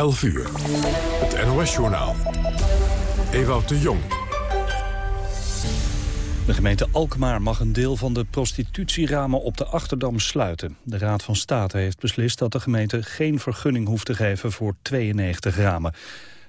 11 uur. Het NOS-journaal. Ewout de Jong. De gemeente Alkmaar mag een deel van de prostitutieramen op de Achterdam sluiten. De Raad van State heeft beslist dat de gemeente geen vergunning hoeft te geven voor 92 ramen.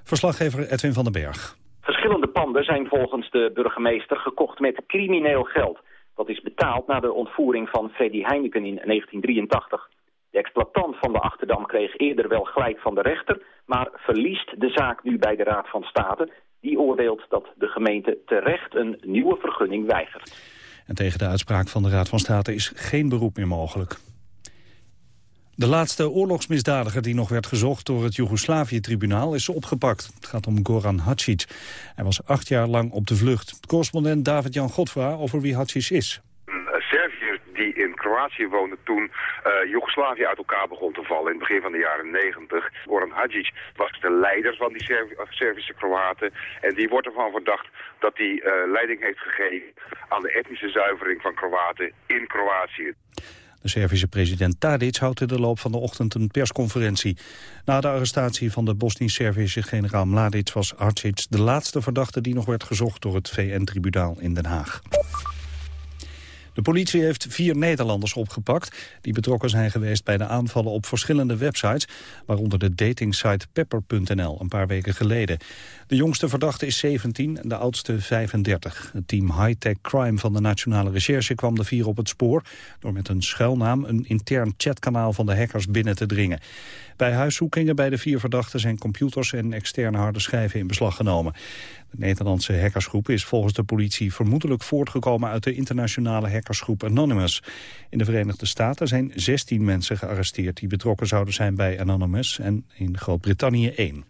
Verslaggever Edwin van den Berg. Verschillende panden zijn volgens de burgemeester gekocht met crimineel geld. Dat is betaald na de ontvoering van Freddy Heineken in 1983. De exploitant van de Achterdam kreeg eerder wel gelijk van de rechter... maar verliest de zaak nu bij de Raad van State. Die oordeelt dat de gemeente terecht een nieuwe vergunning weigert. En tegen de uitspraak van de Raad van State is geen beroep meer mogelijk. De laatste oorlogsmisdadiger die nog werd gezocht door het Joegoslavië-tribunaal is opgepakt. Het gaat om Goran Hadžić. Hij was acht jaar lang op de vlucht. Correspondent David-Jan Godfra over wie Hadžić is. Kroatië woonden toen uh, Joegoslavië uit elkaar begon te vallen in het begin van de jaren 90. Goran Hadžić was de leider van die Serv Servische Kroaten en die wordt ervan verdacht dat hij uh, leiding heeft gegeven aan de etnische zuivering van Kroaten in Kroatië. De Servische president Tadic houdt in de loop van de ochtend een persconferentie. Na de arrestatie van de Bosnisch-Servische generaal Mladic was Hadžić de laatste verdachte die nog werd gezocht door het VN-tribunaal in Den Haag. De politie heeft vier Nederlanders opgepakt... die betrokken zijn geweest bij de aanvallen op verschillende websites... waaronder de datingsite pepper.nl een paar weken geleden. De jongste verdachte is 17 en de oudste 35. Het team High-Tech Crime van de Nationale Recherche kwam de vier op het spoor... door met een schuilnaam een intern chatkanaal van de hackers binnen te dringen. Bij huiszoekingen bij de vier verdachten zijn computers en externe harde schijven in beslag genomen. De Nederlandse hackersgroep is volgens de politie vermoedelijk voortgekomen uit de internationale hackersgroep Anonymous. In de Verenigde Staten zijn 16 mensen gearresteerd die betrokken zouden zijn bij Anonymous en in Groot-Brittannië één.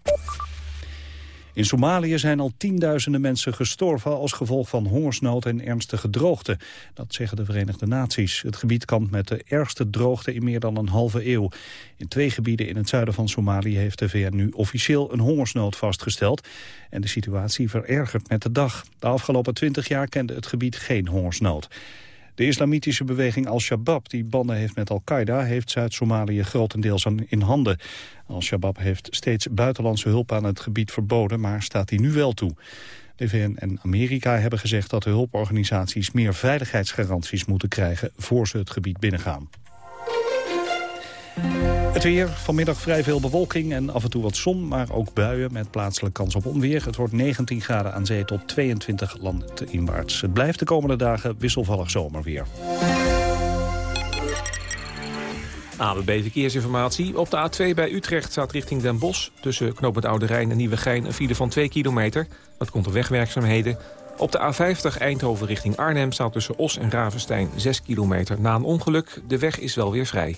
In Somalië zijn al tienduizenden mensen gestorven als gevolg van hongersnood en ernstige droogte. Dat zeggen de Verenigde Naties. Het gebied kampt met de ergste droogte in meer dan een halve eeuw. In twee gebieden in het zuiden van Somalië heeft de VN nu officieel een hongersnood vastgesteld. En de situatie verergert met de dag. De afgelopen twintig jaar kende het gebied geen hongersnood. De islamitische beweging Al-Shabaab, die banden heeft met Al-Qaeda... heeft Zuid-Somalië grotendeels in handen. Al-Shabaab heeft steeds buitenlandse hulp aan het gebied verboden... maar staat die nu wel toe. De VN en Amerika hebben gezegd dat de hulporganisaties... meer veiligheidsgaranties moeten krijgen voor ze het gebied binnengaan. Het weer, vanmiddag vrij veel bewolking en af en toe wat zon... maar ook buien met plaatselijke kans op onweer. Het wordt 19 graden aan zee tot 22 landinwaarts. Het blijft de komende dagen wisselvallig zomerweer. ABB Verkeersinformatie. Op de A2 bij Utrecht staat richting Den Bosch... tussen knooppunt Oude Rijn en Nieuwegein een file van 2 kilometer. Dat komt door wegwerkzaamheden. Op de A50 Eindhoven richting Arnhem staat tussen Os en Ravenstein 6 kilometer na een ongeluk. De weg is wel weer vrij.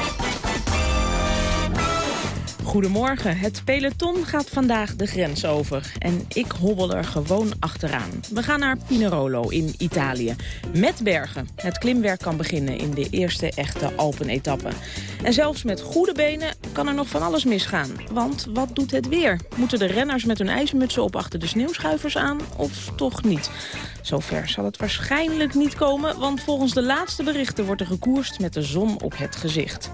Goedemorgen. Het peloton gaat vandaag de grens over. En ik hobbel er gewoon achteraan. We gaan naar Pinerolo in Italië. Met bergen. Het klimwerk kan beginnen in de eerste echte Alpen-etappe. En zelfs met goede benen kan er nog van alles misgaan. Want wat doet het weer? Moeten de renners met hun ijsmutsen op achter de sneeuwschuivers aan? Of toch niet? Zover zal het waarschijnlijk niet komen, want volgens de laatste berichten wordt er gekoerst met de zon op het gezicht.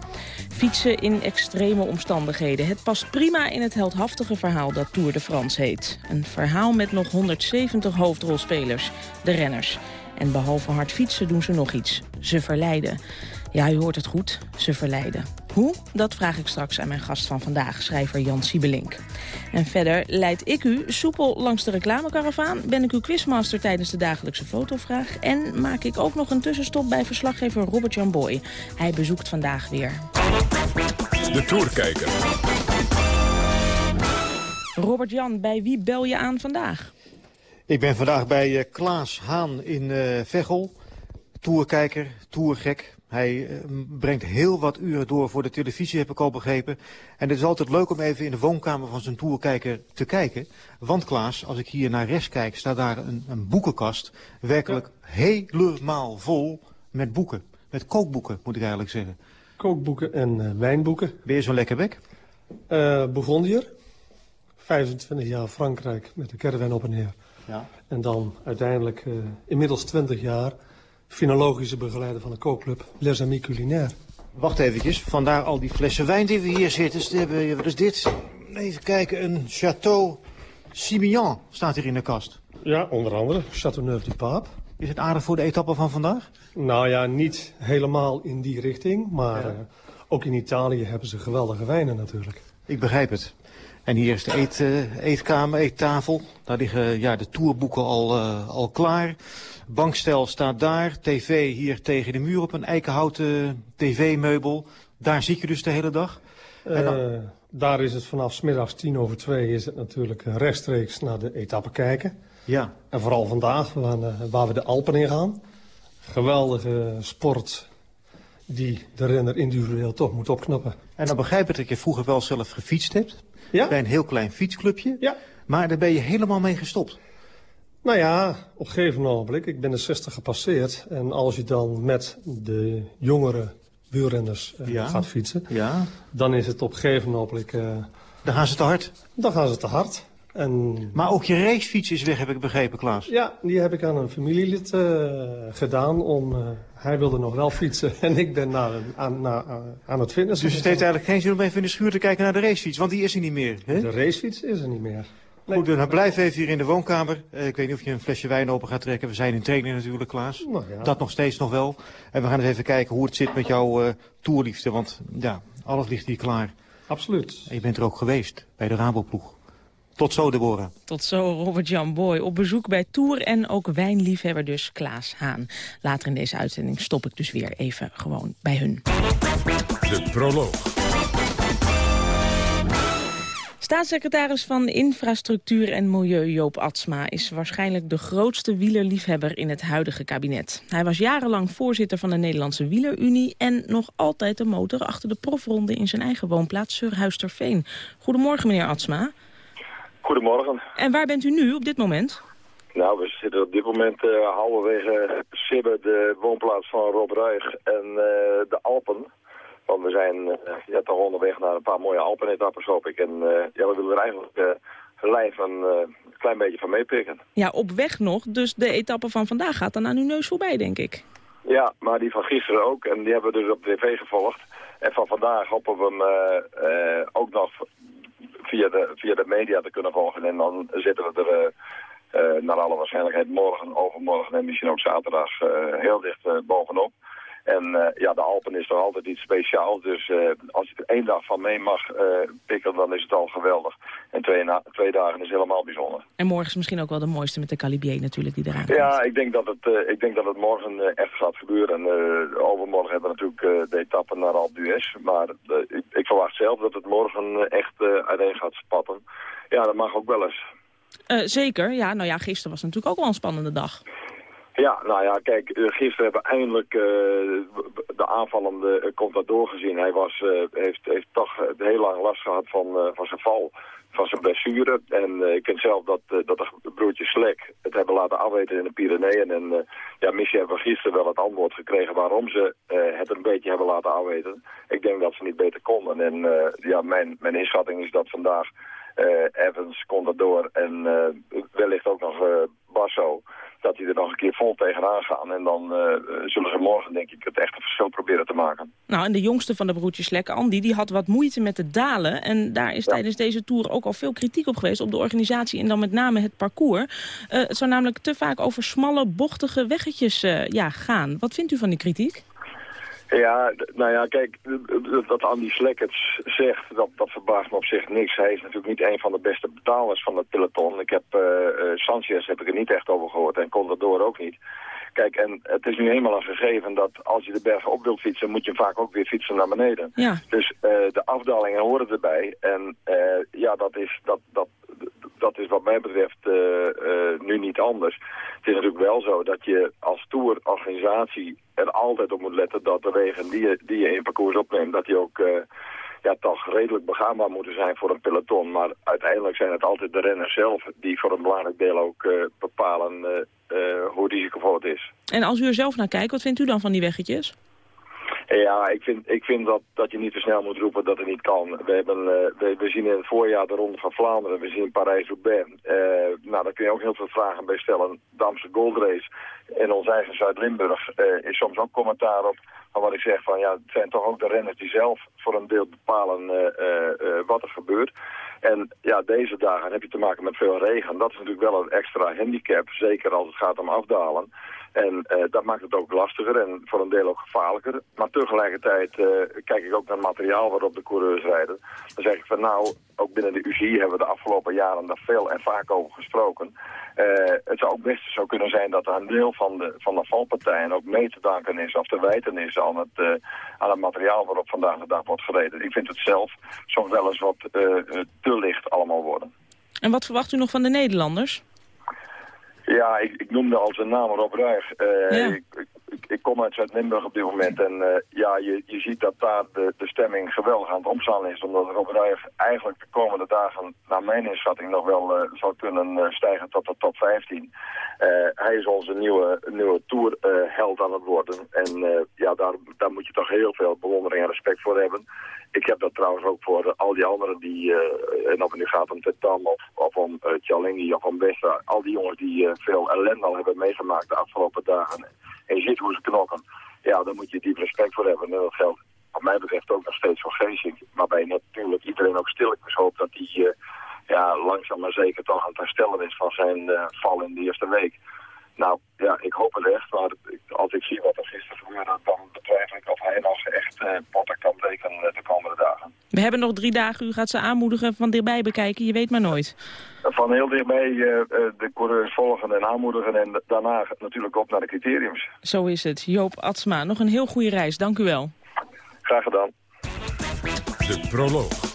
Fietsen in extreme omstandigheden. Het past prima in het heldhaftige verhaal dat Tour de France heet. Een verhaal met nog 170 hoofdrolspelers, de renners. En behalve hard fietsen doen ze nog iets. Ze verleiden. Ja, u hoort het goed. Ze verleiden. Hoe? Dat vraag ik straks aan mijn gast van vandaag, schrijver Jan Siebelink. En verder leid ik u soepel langs de reclamekaravaan... ben ik uw quizmaster tijdens de dagelijkse fotovraag... en maak ik ook nog een tussenstop bij verslaggever Robert Jan Boy. Hij bezoekt vandaag weer. De Tourkijker. Robert Jan, bij wie bel je aan vandaag? Ik ben vandaag bij uh, Klaas Haan in uh, Veghel. Tourkijker, tourgek. Hij eh, brengt heel wat uren door voor de televisie, heb ik al begrepen. En het is altijd leuk om even in de woonkamer van zijn tourkijker te kijken. Want Klaas, als ik hier naar rechts kijk, staat daar een, een boekenkast. Werkelijk helemaal vol met boeken. Met kookboeken, moet ik eigenlijk zeggen. Kookboeken en uh, wijnboeken. Ben je zo'n lekker bek? Uh, Bourgondier. 25 jaar Frankrijk met de caravan op en neer. Ja. En dan uiteindelijk uh, inmiddels 20 jaar finologische begeleider van de kookclub Les Amis Culinaires. Wacht eventjes, vandaar al die flessen wijn die we hier zitten. hebben, wat is dit? Even kijken, een Château Simian staat hier in de kast. Ja, onder andere Châteauneuf-du-Pape. Is het aardig voor de etappe van vandaag? Nou ja, niet helemaal in die richting, maar ja. uh, ook in Italië hebben ze geweldige wijnen natuurlijk. Ik begrijp het. En hier is de eet, uh, eetkamer, eettafel. Daar liggen ja, de tourboeken al, uh, al klaar. Bankstel staat daar. TV hier tegen de muur op een eikenhouten tv-meubel. Daar zit je dus de hele dag. Uh, dan... Daar is het vanaf smiddags tien over twee is het natuurlijk rechtstreeks naar de etappe kijken. Ja. En vooral vandaag, waar, waar we de Alpen in gaan. Geweldige sport die de renner individueel toch moet opknappen. En dan begrijp ik dat je vroeger wel zelf gefietst hebt. Ja? Bij een heel klein fietsclubje. Ja. Maar daar ben je helemaal mee gestopt. Nou ja, op een gegeven ogenblik. Ik ben de 60 gepasseerd. En als je dan met de jongere wielrenners uh, ja. gaat fietsen... Ja. dan is het op een gegeven ogenblik... Uh, dan gaan ze te hard? Dan gaan ze te hard. En... Maar ook je racefiets is weg, heb ik begrepen, Klaas. Ja, die heb ik aan een familielid uh, gedaan. Om, uh, hij wilde nog wel fietsen en ik ben naar, aan, naar, aan het fitness. Dus het heeft eigenlijk geen zin om even in de schuur te kijken naar de racefiets, want die is er niet meer. Hè? De racefiets is er niet meer. Nee. Goed, dan blijf even hier in de woonkamer. Uh, ik weet niet of je een flesje wijn open gaat trekken. We zijn in training natuurlijk, Klaas. Nou ja. Dat nog steeds nog wel. En we gaan eens even kijken hoe het zit met jouw toerliefde. Want ja, alles ligt hier klaar. Absoluut. En je bent er ook geweest bij de Raboploeg. Tot zo, Deborah. Tot zo, Robert-Jan Boy. Op bezoek bij Tour en ook wijnliefhebber dus Klaas Haan. Later in deze uitzending stop ik dus weer even gewoon bij hun. De proloog. Staatssecretaris van Infrastructuur en Milieu Joop Atsma is waarschijnlijk de grootste wielerliefhebber in het huidige kabinet. Hij was jarenlang voorzitter van de Nederlandse Wielerunie en nog altijd de motor achter de profronde in zijn eigen woonplaats Surhuisterveen. Goedemorgen meneer Atsma. Goedemorgen. En waar bent u nu op dit moment? Nou, we zitten op dit moment uh, halverwege Sibbe, de woonplaats van Rob Ruig en uh, de Alpen. Want we zijn uh, ja, toch onderweg naar een paar mooie Alpenetappes, hoop ik. En ja, we willen er eigenlijk live een klein beetje van meepikken. Ja, op weg nog. Dus de etappe van vandaag gaat dan aan uw neus voorbij, denk ik. Ja, maar die van gisteren ook. En die hebben we dus op tv gevolgd. En van vandaag hopen we hem ook nog via de, via de media te kunnen volgen. En dan zitten we er uh, uh, naar alle waarschijnlijkheid morgen, overmorgen en misschien ook zaterdag uh, heel dicht bovenop. En ja, de Alpen is toch altijd iets speciaals. Dus als je er één dag van mee mag pikken, dan is het al geweldig. En twee, na, twee dagen is helemaal bijzonder. En morgen is misschien ook wel de mooiste met de Calibier natuurlijk die eraan komt. Ja, ik denk dat het, ik denk dat het morgen echt gaat gebeuren. En overmorgen hebben we natuurlijk de etappe naar Alpe d'Huez. Maar ik, ik, verwacht zelf dat het morgen echt uiteen gaat spatten. Ja, dat mag ook wel eens. Uh, zeker, ja. Nou ja, gisteren was natuurlijk ook wel een spannende dag. Ja, nou ja, kijk, gisteren hebben we eindelijk uh, de aanvallende contador gezien. Hij was, heeft, heeft toch heel lang last gehad van, van zijn val, van zijn blessure. En ik ken zelf dat, dat de broertjes Slek het hebben laten afweten in de Pyreneeën. En ja, misschien hebben we gisteren wel het antwoord gekregen waarom ze het een beetje hebben laten afweten. Ik denk dat ze niet beter konden. En ja, mijn, mijn inschatting is dat vandaag... Evans, Contador en wellicht ook nog Basso dat die er nog een keer vol tegenaan gaan. En dan uh, zullen ze morgen, denk ik, het echte verschil proberen te maken. Nou, en de jongste van de broertjes Lek, Andy, die had wat moeite met de dalen. En daar is ja. tijdens deze Tour ook al veel kritiek op geweest op de organisatie en dan met name het parcours. Uh, het zou namelijk te vaak over smalle, bochtige weggetjes uh, ja, gaan. Wat vindt u van die kritiek? Ja, nou ja, kijk, dat Andy Slek het zegt, dat, dat verbaast me op zich niks. Hij is natuurlijk niet een van de beste betalers van het peloton. Ik heb uh, Sanchez heb ik er niet echt over gehoord en Contador ook niet. Kijk, en het is nu eenmaal een gegeven dat als je de bergen op wilt fietsen, moet je vaak ook weer fietsen naar beneden. Ja. Dus uh, de afdalingen horen erbij. En ja, dat is, dat, dat, dat is wat mij betreft nu niet anders. Het is natuurlijk wel zo dat je als tourorganisatie er altijd op moet letten dat de wegen die je, die je in parcours opneemt, dat die ook ja, toch redelijk begaanbaar moeten zijn voor een peloton. Maar uiteindelijk zijn het altijd de renners zelf die voor een belangrijk deel ook bepalen hoe risicovol het is. En als u er zelf naar kijkt, wat vindt u dan van die weggetjes? Ja, ik vind, ik vind dat, dat je niet te snel moet roepen dat het niet kan. We, hebben, uh, we, zien in het voorjaar de Ronde van Vlaanderen, we zien Parijs-Roubaix. Uh, nou, daar kun je ook heel veel vragen bij stellen. Damse Goldrace en ons eigen Zuid-Limburg uh, is soms ook commentaar op. Maar wat ik zeg van, ja, het zijn toch ook de renners die zelf voor een deel bepalen wat er gebeurt. En ja, deze dagen heb je te maken met veel regen. Dat is natuurlijk wel een extra handicap, zeker als het gaat om afdalen. En uh, dat maakt het ook lastiger en voor een deel ook gevaarlijker. Maar tegelijkertijd uh, kijk ik ook naar het materiaal waarop de coureurs rijden. Dan zeg ik van nou, ook binnen de UCI hebben we de afgelopen jaren daar veel en vaak over gesproken. Uh, het zou ook best zo kunnen zijn dat er een deel van de, van de valpartijen ook mee te danken is of te wijten is aan het, aan het materiaal waarop vandaag de dag wordt gereden. Ik vind het zelf soms wel eens wat te licht allemaal worden. En wat verwacht u nog van de Nederlanders? Ja, ik, ik noemde al zijn naam Rob Ruig. Uh, ik, ik, ik, kom uit Zuid-Limburg op dit moment en uh, ja, je, je ziet dat daar de, de stemming geweldig aan het omslaan is. Omdat Rob Ruig eigenlijk de komende dagen, naar mijn inschatting, nog wel uh, zou kunnen stijgen tot de top 15. hij is onze nieuwe, nieuwe tourheld aan het worden. En ja, daar, daar moet je toch heel veel bewondering en respect voor hebben. Ik heb dat trouwens ook voor al die anderen die, en of het nu gaat om Tetam of, of om uh, of om Westra, al die jongens die veel ellende al hebben meegemaakt de afgelopen dagen. En je ziet hoe ze knokken. Ja, daar moet je diep respect voor hebben. En dat geldt wat mij betreft ook nog steeds voor Geesink. Waarbij natuurlijk iedereen ook stilletjes hoopt dat hij ja, langzaam maar zeker toch aan het herstellen is van zijn val in de eerste week. Nou, ja, ik hoop het echt, maar als ik zie wat er gisteren gebeurde, dan betwijfel ik of hij nog echt potten kan rekenen de komende dagen. We hebben nog drie dagen, u gaat ze aanmoedigen van dichtbij bekijken, je weet maar nooit. Van heel dichtbij uh, de coureurs volgen en aanmoedigen en daarna natuurlijk op naar de criteriums. Zo is het. Joop Atsma, nog een heel goede reis, dank u wel. Graag gedaan. De proloog.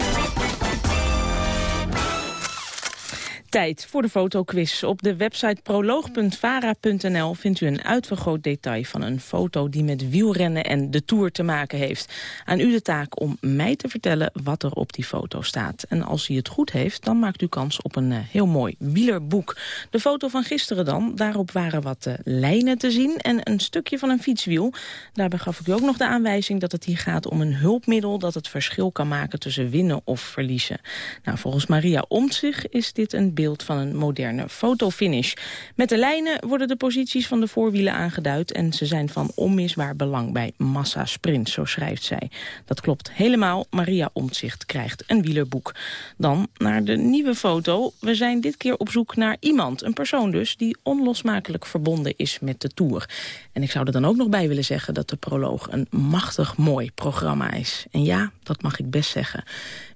Tijd voor de fotoquiz. Op de website proloog.vara.nl vindt u een uitvergroot detail van een foto die met wielrennen en de Tour te maken heeft. Aan u de taak om mij te vertellen wat er op die foto staat. En als u het goed heeft, dan maakt u kans op een uh, heel mooi wielerboek. De foto van gisteren dan, daarop waren wat uh, lijnen te zien en een stukje van een fietswiel. Daarbij gaf ik u ook nog de aanwijzing dat het hier gaat om een hulpmiddel dat het verschil kan maken tussen winnen of verliezen. Nou, volgens Maria Omtzigt is dit een beeld van een moderne fotofinish. Met de lijnen worden de posities van de voorwielen aangeduid... en ze zijn van onmisbaar belang bij massasprint, zo schrijft zij. Dat klopt helemaal. Maria Omtzigt krijgt een wielerboek. Dan naar de nieuwe foto. We zijn dit keer op zoek naar iemand, een persoon dus... die onlosmakelijk verbonden is met de Tour. En ik zou er dan ook nog bij willen zeggen dat de proloog... een machtig mooi programma is. En ja, dat mag ik best zeggen.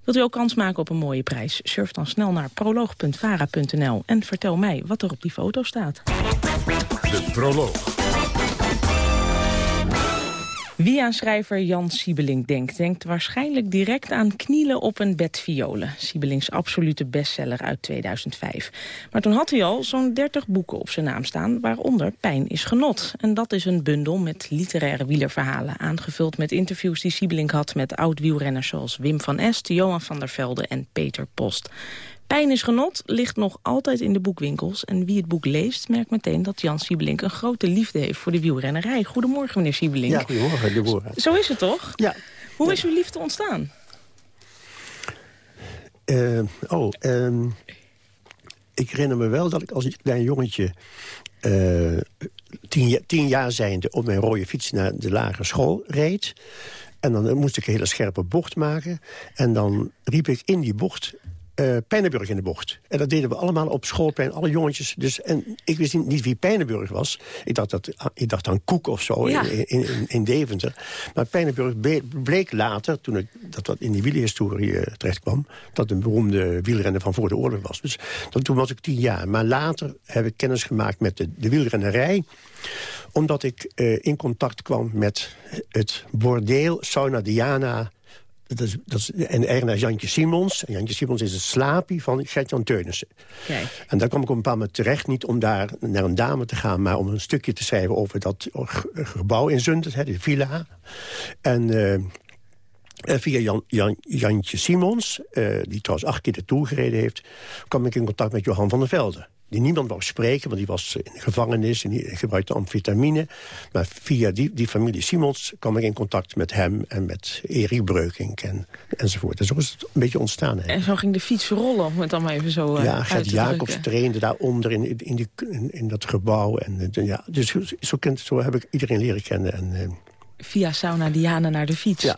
Wilt u ook kans maken op een mooie prijs? Surf dan snel naar proloog.vara.nl en vertel mij wat er op die foto staat. De proloog. Wie aan schrijver Jan Siebelink denkt, denkt waarschijnlijk direct aan Knielen op een bed violen. Siebelinks absolute bestseller uit 2005. Maar toen had hij al zo'n 30 boeken op zijn naam staan, waaronder Pijn is genot. En dat is een bundel met literaire wielerverhalen, aangevuld met interviews die Siebelink had met oud-wielrenners zoals Wim van Est, Johan van der Velde en Peter Post. Pijn is genot ligt nog altijd in de boekwinkels. En wie het boek leest, merkt meteen dat Jan Siebelink... een grote liefde heeft voor de wielrennerij. Goedemorgen, meneer Siebelink. Ja, goedemorgen. goedemorgen. Zo is het toch? Ja. Hoe is uw liefde ontstaan? Uh, oh, um, ik herinner me wel dat ik als klein jongetje... Uh, tien, tien, jaar zijnde op mijn rode fiets naar de lagere school reed. En dan moest ik een hele scherpe bocht maken. En dan riep ik in die bocht uh, Pijnenburg in de bocht. En dat deden we allemaal op schoolplein, alle jongetjes. Dus, en ik wist niet, wie Pijnenburg was. Ik dacht, dat, ik dacht aan Koek of zo in, in, in, Deventer. Maar Pijnenburg bleek later, toen ik dat wat in die wielerhistorie uh, terecht kwam... dat een beroemde wielrenner van voor de oorlog was. Dus dat, toen was ik tien jaar. Maar later heb ik kennis gemaakt met de, de wielrennerij omdat ik uh, in contact kwam met het bordeel Sauna Diana dat is, dat is, en de eigenaar Jantje Simons. En Jantje Simons is het slapie van Gert-Jan Teunissen. Kijk. En daar kwam ik op een bepaald moment terecht. Niet om daar naar een dame te gaan... maar om een stukje te schrijven over dat gebouw in Zundert. Hè, de villa. En... Uh, via Jan, Jan, Jantje Simons, uh, die trouwens acht keer de gereden heeft... kwam ik in contact met Johan van der Velde die niemand wou spreken, want die was in de gevangenis... en die gebruikte amfetamine. Maar via die, die familie Simons kwam ik in contact met hem... en met Erik Breukink en, enzovoort. En zo is het een beetje ontstaan. En zo ging de fiets rollen, om het dan maar even zo uh, Ja, Gert Jacobs trainde daaronder in, in, die, in, in dat gebouw. En, ja, dus zo, kent, zo heb ik iedereen leren kennen. En, uh, via Sauna Diana naar de fiets. Ja.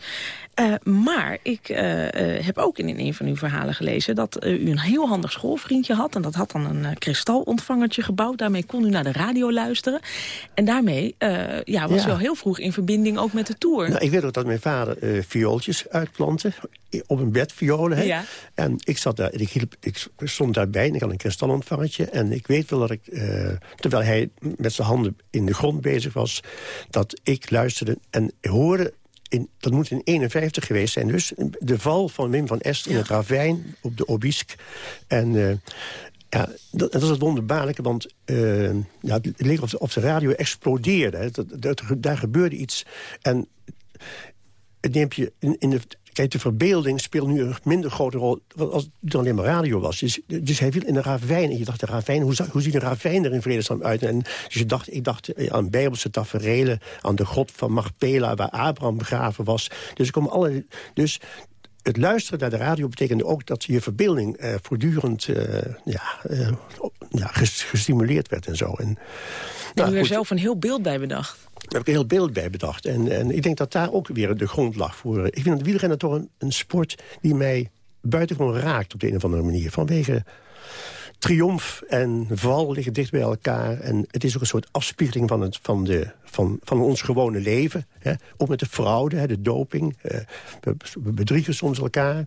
Uh, maar ik uh, uh, heb ook in een van uw verhalen gelezen... dat u een heel handig schoolvriendje had. En dat had dan een kristalontvangertje gebouwd. Daarmee kon u naar de radio luisteren. En daarmee ja, was ja. u al heel vroeg in verbinding ook met de Tour. Nou, ik weet ook dat mijn vader viooltjes uitplantte. Op een bed violen. Ja. En ik, zat daar, ik, hielp, ik stond daarbij en ik had een kristalontvangertje. En ik weet wel dat ik, terwijl hij met zijn handen in de grond bezig was... dat ik luisterde en hoorde in, dat moet in 51 geweest zijn. Dus de val van Wim van Est in het ravijn op de Obisk. En uh, ja, dat, dat is het wonderbaarlijke, want uh, ja, het leek of de, of de radio explodeerde. Dat, dat, daar gebeurde iets. En het neemt je in, in de Kijk, de verbeelding speelt nu een minder grote rol als het alleen maar radio was. Dus, dus hij viel in een ravijn. En je dacht, de ravijn, hoe, hoe ziet een ravijn er in vredesnaam uit? En dus je dacht, ik dacht eh, aan bijbelse taferelen, aan de god van Magpela, waar Abraham begraven was. Dus er komen alle... Dus het luisteren naar de radio betekende ook dat je verbeelding eh, voortdurend uh, ja, uh, ja, gestimuleerd werd en zo. En, en nou, u er zelf een heel beeld bij bedacht. Daar heb ik een heel beeld bij bedacht. En, en ik denk dat daar ook weer de grond lag voor. Ik vind het wielrennen toch een, sport die mij buitengewoon raakt op de een of andere manier. Vanwege triomf en val liggen dicht bij elkaar. En het is ook een soort afspiegeling van, het, van, de, van, van ons gewone leven. Hè. Ook met de fraude, hè, de doping. Eh, we, we, bedriegen soms elkaar.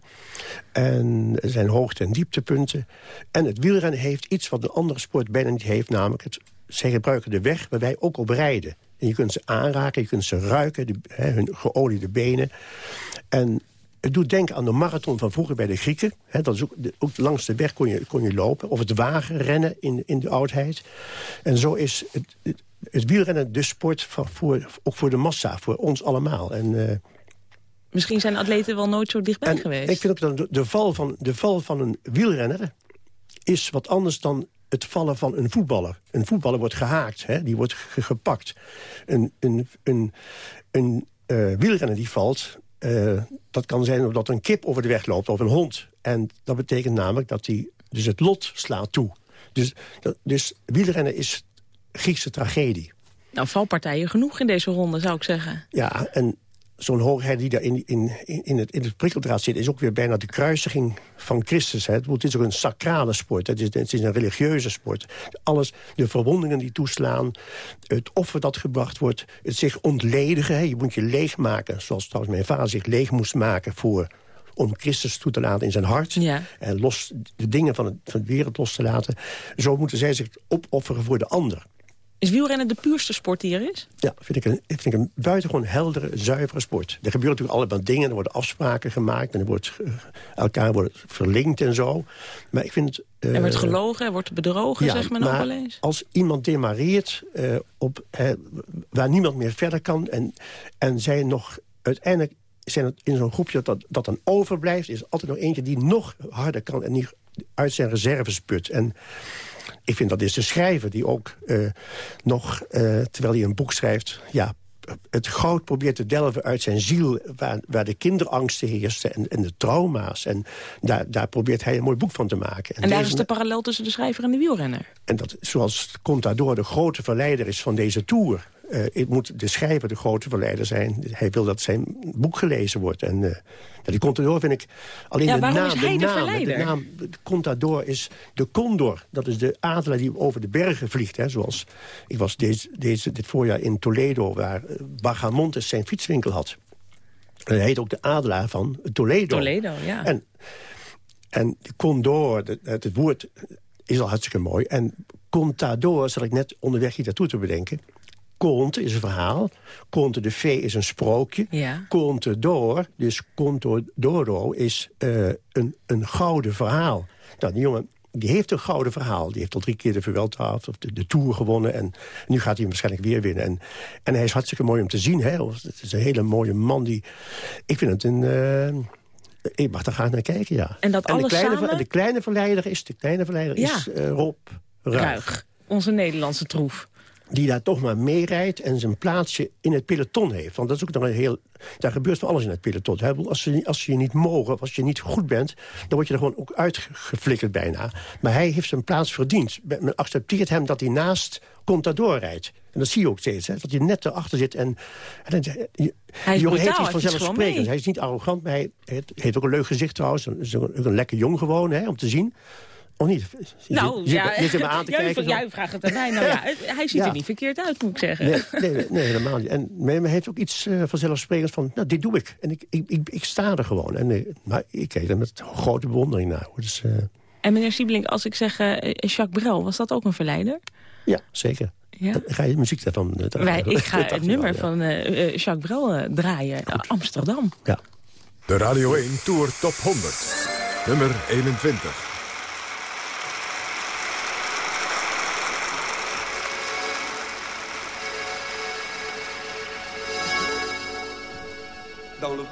En er zijn hoogte- en dieptepunten. En het wielrennen heeft iets wat een andere sport bijna niet heeft. Namelijk, het, zij gebruiken de weg waar wij ook op rijden. En je kunt ze aanraken, je kunt ze ruiken, de, hè, hun geoliede benen. En het doet denken aan de marathon van vroeger bij de Grieken. He, dat is ook, de, ook, langs de weg kon je, kon je lopen. Of het wagenrennen in, in de oudheid. En zo is het, het, het wielrennen de sport van, voor, ook voor de massa, voor ons allemaal. En, uh, Misschien zijn atleten wel nooit zo dichtbij geweest. Ik vind ook dat de, de, val van, de val van een wielrenner is wat anders dan het vallen van een voetballer. Een voetballer wordt gehaakt, hè? die wordt gepakt. Een, een, een, een uh, wielrenner die valt, uh, dat kan zijn omdat een kip over de weg loopt of een hond. En dat betekent namelijk dat hij dus het lot slaat toe. Dus, dat, dus wielrennen is Griekse tragedie. Nou, valpartijen genoeg in deze ronde, zou ik zeggen. Ja, en zo'n hoogheid die daar in, in, in, het, in het prikkeldraad zit... is ook weer bijna de kruisiging van Christus. Hè. Het is ook een sacrale sport. Het is, het is een religieuze sport. Alles, de verwondingen die toeslaan, het offer dat gebracht wordt... het zich ontledigen, hè. je moet je leegmaken. Zoals trouwens mijn vader zich leeg moest maken voor om Christus toe te laten in zijn hart. Ja. En los, de dingen van, het, van de wereld los te laten. Zo moeten zij zich opofferen voor de ander. Is wielrennen de puurste sport die er is? Ja, vind ik een, vind ik een buitengewoon heldere, zuivere sport. Er gebeuren natuurlijk allemaal dingen, er worden afspraken gemaakt... en er wordt, elkaar wordt verlinkt en zo. Maar ik vind... Uh, er wordt gelogen, er wordt bedrogen, ja, zegt men ook wel eens. als iemand demareert uh, op, waar niemand meer verder kan... en, en zij nog uiteindelijk zijn het in zo'n groepje dat, dat dan overblijft... is er altijd nog eentje die nog harder kan en niet uit zijn reserves put. En ik vind dat is de schrijver die ook uh, nog, uh, terwijl hij een boek schrijft... ja, het goud probeert te delven uit zijn ziel... waar, waar de kinderangsten heersten en, en de trauma's. En daar, daar probeert hij een mooi boek van te maken. En, en daar deze, is de parallel tussen de schrijver en de wielrenner. En dat, zoals Contador de grote verleider is van deze tour... Uh, het moet de schrijver de grote verleider zijn. Hij wil dat zijn boek gelezen wordt. En uh, die Contador vind ik... Alleen ja, de naam, is hij de, naam, de naam de Contador is de condor. Dat is de adelaar die over de bergen vliegt. Hè, zoals ik was deze, deze, dit voorjaar in Toledo... waar Bagamontes zijn fietswinkel had. En hij heet ook de adelaar van Toledo. Toledo, ja. En, en de condor, het, het woord is al hartstikke mooi. En contador, zat ik net onderweg hier naartoe te bedenken Conte is een verhaal. Conte de Fee is een sprookje. Ja. Conte door, dus Conto Doro, is uh, een, een gouden verhaal. Nou, die jongen die heeft een gouden verhaal. Die heeft al drie keer de Vuelta of de, de Tour gewonnen. En nu gaat hij hem waarschijnlijk weer winnen. En, en hij is hartstikke mooi om te zien. Hè? Het is een hele mooie man. Die, ik vind het een... Uh, ik mag daar graag naar kijken, ja. En dat en alles de kleine, samen? En de kleine verleider is, de kleine verleider Ja. is uh, Rob Ruig. Ruig. Onze Nederlandse troef. Die daar toch maar meerijdt en zijn plaatsje in het peloton heeft. Want dat is ook nog een heel... Daar gebeurt van alles in het peloton. Als, ze, als je niet mogen, of als je niet goed bent... dan word je er gewoon ook uitgeflikkerd bijna. Maar hij heeft zijn plaats verdiend. Men accepteert hem dat hij naast Contador rijdt. En dat zie je ook steeds, hè? dat hij net erachter zit. En, en dan- je- Hij is heeft iets hij mee. Is niet arrogant, maar hij heeft, heeft ook een leuk gezicht trouwens. Hij is ook een, ook een lekker jong gewoon, hè, om te zien. Of niet? Je Nou, zit- je ja, je zit me aan te jij, kijken. zo. jij vraagt het aan mij. Nou ja, hij ziet Ja. er niet verkeerd uit, moet ik zeggen. Nee, nee, nee, helemaal niet. En hij heeft ook iets eh, vanzelfsprekends van, nou, dit doe ik. En ik, ik, ik, ik sta er gewoon. En, eh, maar ik keek er met grote bewondering naar. Dus, eh, En meneer Siebelink, als ik zeg Jacques Brel, was dat ook een verleider? ja, zeker. Ja. Dan Ga je muziek daarvan draaien? Wij, ik ga het nummer ja. van Jacques Brel draaien. Eh, Amsterdam. Ja. De Radio 1 Tour Top 100. Nummer 21.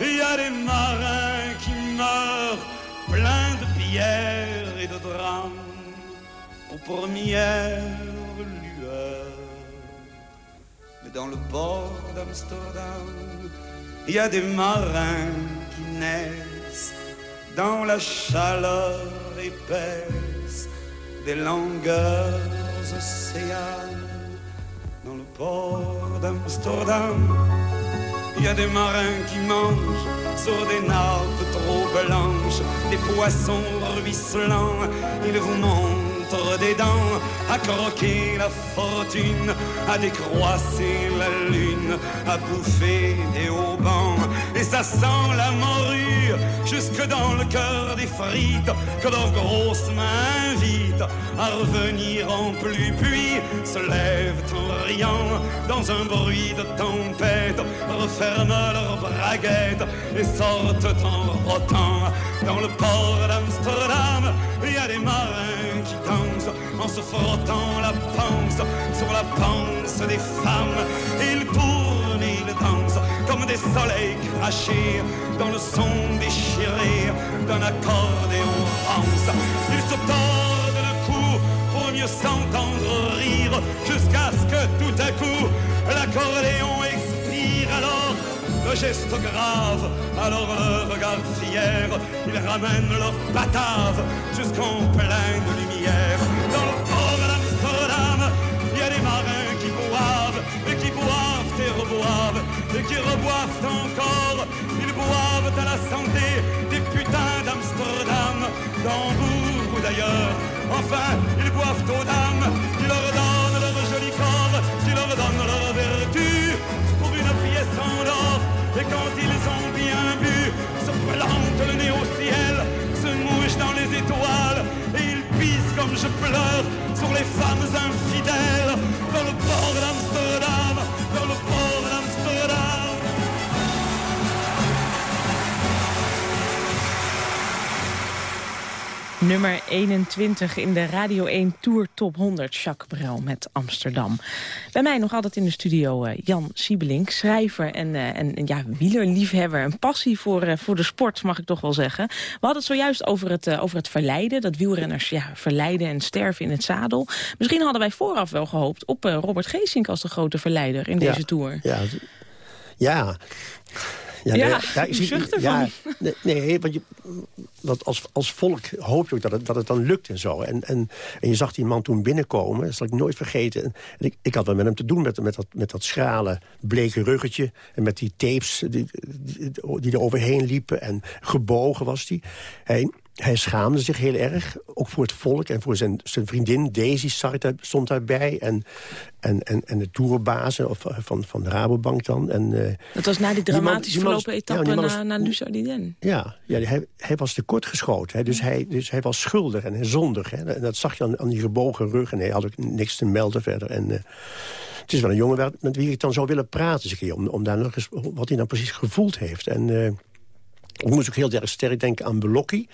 il y a des marins qui meurent pleins de pierres et de drames aux premières lueurs. Mais dans le port d'Amsterdam, il y a des marins qui naissent dans la chaleur épaisse des longueurs océanes. Dans le port d'Amsterdam, il y a des marins qui mangent sur des nappes trop blanches, des poissons ruisselants. Ils vous montrent des dents à croquer la fortune, à décroisser la lune, à bouffer des haubans. Et ça sent la morue jusque dans le cœur des frites que leurs grosses mains à revenir en pluie, puis se lèvent en riant dans un bruit de tempête, referment leurs braguettes et sortent en rotant. Dans le port d'Amsterdam, il y a des marins qui dansent en se frottant la panse sur la panse des femmes. Ils tournent ils dansent comme des soleils crachés dans le son déchiré d'un accordéon rance. Ils se tordent s'entendre rire jusqu'à ce que tout à coup l'accordéon expire alors le geste grave, alors le regard fier, ils ramènent leur batave jusqu'en pleine lumière. Dans le port d'Amsterdam, il y a des marins qui boivent, et qui boivent et reboivent, et qui reboivent encore. Ils boivent à la santé des putains d'Amsterdam, d'Hambourg ou d'ailleurs. Enfin, ils boivent aux dames qui leur donnent leur joli corps, qui leur donnent leur vertu pour une pièce en or. Et quand ils ont bien bu, se plantent le nez au ciel, se mouchent dans les étoiles, et ils pissent comme je pleure sur les femmes infidèles dans le port d'Amsterdam, dans le port Nummer 21 in de Radio 1 Tour Top 100, Jacques Brel met Amsterdam. Bij mij nog altijd in de studio eh, Jan Siebelink, schrijver en, eh, en, ja, wielerliefhebber. Een passie voor, eh, voor de sport, mag ik toch wel zeggen. We hadden het zojuist over het, over het verleiden, dat wielrenners ja, verleiden en sterven in het zadel. Misschien hadden wij vooraf wel gehoopt op Robert Geesink als de grote verleider in deze Ja. Tour. Ja, d- ja. Ja, ja, daar, is ja, nee, nee, want, je, want als, als volk hoop je ook dat het, dat het dan lukt en zo. En, en, en je zag die man toen binnenkomen, dat zal ik nooit vergeten. En ik, ik had wel met hem te doen, met, met, dat, met dat schrale, bleke ruggetje... en met die tapes die, die, die er overheen liepen en gebogen was hij. Hij, hij schaamde zich heel erg, ook voor het volk en voor zijn, zijn vriendin. Daisy stond daarbij en, en, en, en de tourbazen of, van, van de Rabobank dan. En, uh, dat was na die dramatische verlopen etappe ja, naar, naar Luzardiden. Ja, ja hij, hij was tekortgeschoten. Hè, dus, hij, dus hij was schuldig en zondig. Hè, en dat zag je aan, aan die gebogen rug en hij had ook niks te melden verder. En, uh, het is wel een jongen met wie ik dan zou willen praten. Om, om daar nog eens wat hij dan precies gevoeld heeft. En... Uh, ik moest ook heel erg sterk denken aan Belocchi.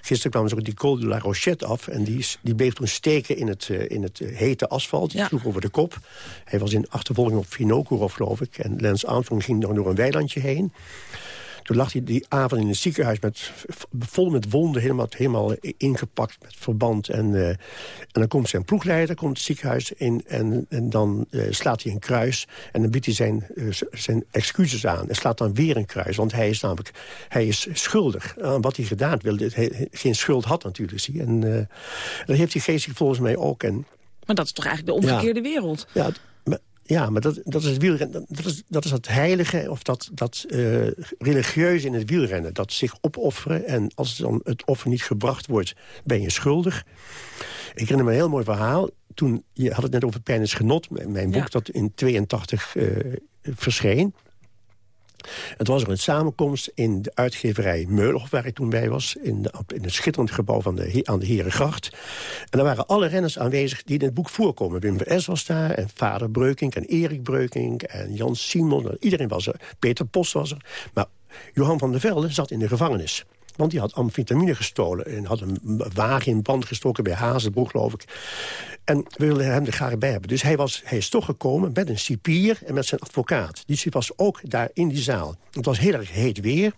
Gisteren kwam ze ook die Col de la Rochette af. En die, die bleef toen steken in het, uh, in het hete asfalt. Die sloeg over de kop. Hij was in achtervolging op Vinokourov, geloof ik. En Lance Armstrong ging nog door een weilandje heen. Toen lag hij die avond in het ziekenhuis met, vol met wonden, helemaal, helemaal ingepakt met verband. En, uh, en dan komt zijn ploegleider komt het ziekenhuis in en, en dan uh, slaat hij een kruis. En dan biedt hij zijn, uh, zijn excuses aan en slaat dan weer een kruis. Want hij is namelijk hij is schuldig aan wat hij gedaan wilde. Hij geen schuld had natuurlijk. Zie. En dat heeft hij geestelijk volgens mij ook. En, maar dat is toch eigenlijk de omgekeerde wereld? Ja, ja, maar dat, dat is het wielrennen. Dat is, dat is het heilige of dat, dat uh, religieuze in het wielrennen. Dat zich opofferen en als dan het offer niet gebracht wordt, ben je schuldig. Ik herinner me een heel mooi verhaal. Toen, je had het net over Pijn is Genot, mijn boek dat in 82 uh, eh, verscheen. Het was een samenkomst in de uitgeverij Meulhof, waar ik toen bij was... in, in het schitterend gebouw van de, aan de Herengracht. En daar waren alle renners aanwezig die in het boek voorkomen. Wim S. was daar, en vader Breukink, en Erik Breukink... en Jan Simon, iedereen was er. Peter Post was er. Maar Johan van der Velde zat in de gevangenis. Want die had amfetamine gestolen en had een wagen in band gestoken bij Hazenbroek, geloof ik. En we wilden hem er graag bij hebben. Dus hij, was, hij is toch gekomen met een cipier en met zijn advocaat. Die was ook daar in die zaal. Het was heel erg heet weer.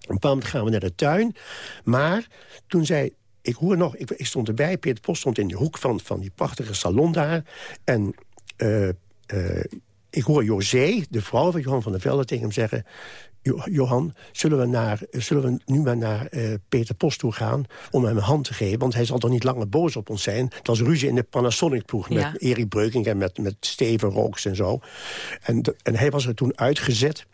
Een paar gaan we naar de tuin. Maar toen zei ik hoor nog, ik, stond erbij, Peter Post stond in de hoek van, van die prachtige salon daar. En uh, uh, ik hoor José, de vrouw van Johan van der Velde, tegen hem zeggen... Johan, zullen we, naar, zullen we nu maar naar uh, Peter Post toe gaan... om hem een hand te geven? Want hij zal toch niet langer boos op ons zijn? Het was ruzie in de Panasonic-ploeg met Erik Breukink... en met, met Steven Rooks en zo. En, en hij was er toen uitgezet...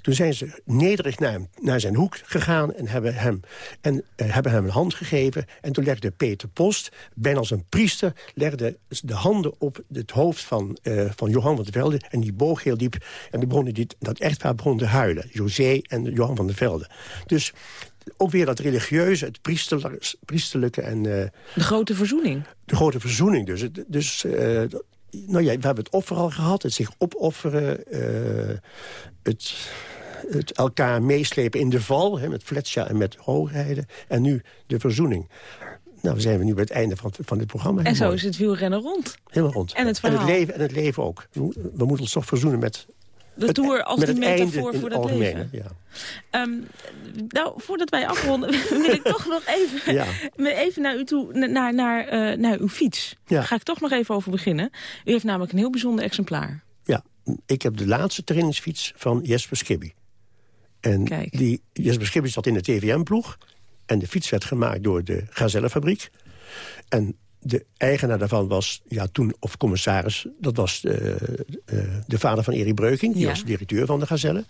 Toen zijn ze nederig naar, hem, naar zijn hoek gegaan en hebben hem, en, uh, hebben hem een hand gegeven. En toen legde Peter Post, bijna als een priester... legde de handen op het hoofd van, uh, van Johan van der Velde. En die boog heel diep. En die begonnen die, dat echtpaar begon te huilen. José en Johan van der Velde. Dus ook weer dat religieuze, het priesterlijke. En, uh, de grote verzoening. De grote verzoening dus. Dus uh, nou ja, we hebben het offer al gehad, het zich opofferen, uh, het, het, elkaar meeslepen in de val, hè, met Fletcher en met Hoogheide. En nu de verzoening. Nou, zijn we nu bij het einde van, van dit programma. En zo is het wielrennen rond. Helemaal rond. En het, en het, leven, en het leven ook. We moeten ons toch verzoenen met de Tour als die metafoor voor het leven. Ja. Um, nou, voordat wij afronden, wil ik toch nog even, ja. even naar u toe, naar, naar, uh, naar uw fiets. Ja. Daar ga ik toch nog even over beginnen. U heeft namelijk een heel bijzonder exemplaar. Ja, ik heb de laatste trainingsfiets van Jesper Schibby. En Kijk. die Jesper Schibby zat in de TVM-ploeg. En de fiets werd gemaakt door de Gazellenfabriek. En de eigenaar daarvan was ja, toen, of commissaris... dat was de, uh, de vader van Erik Breuking. Die was directeur van de Gazelle.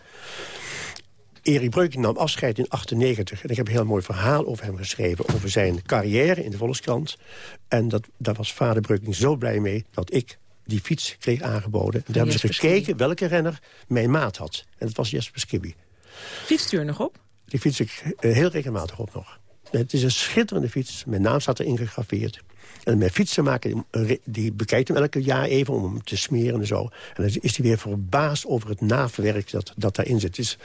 Erik Breuking nam afscheid in 98. En ik heb een heel mooi verhaal over hem geschreven... over zijn carrière in de Volkskrant. En dat, daar was vader Breuking zo blij mee... dat ik die fiets kreeg aangeboden. En daar hebben ze gekeken welke renner mijn maat had. En dat was Jesper Skibby. Fietst u er nog op? Die fiets ik uh, heel regelmatig op nog. Het is een schitterende fiets. Mijn naam staat er ingegraveerd. En mijn fietsenmaker, die bekijkt hem elke jaar even om hem te smeren en zo. En dan is hij weer verbaasd over het naverwerk dat, dat daarin zit. Het is,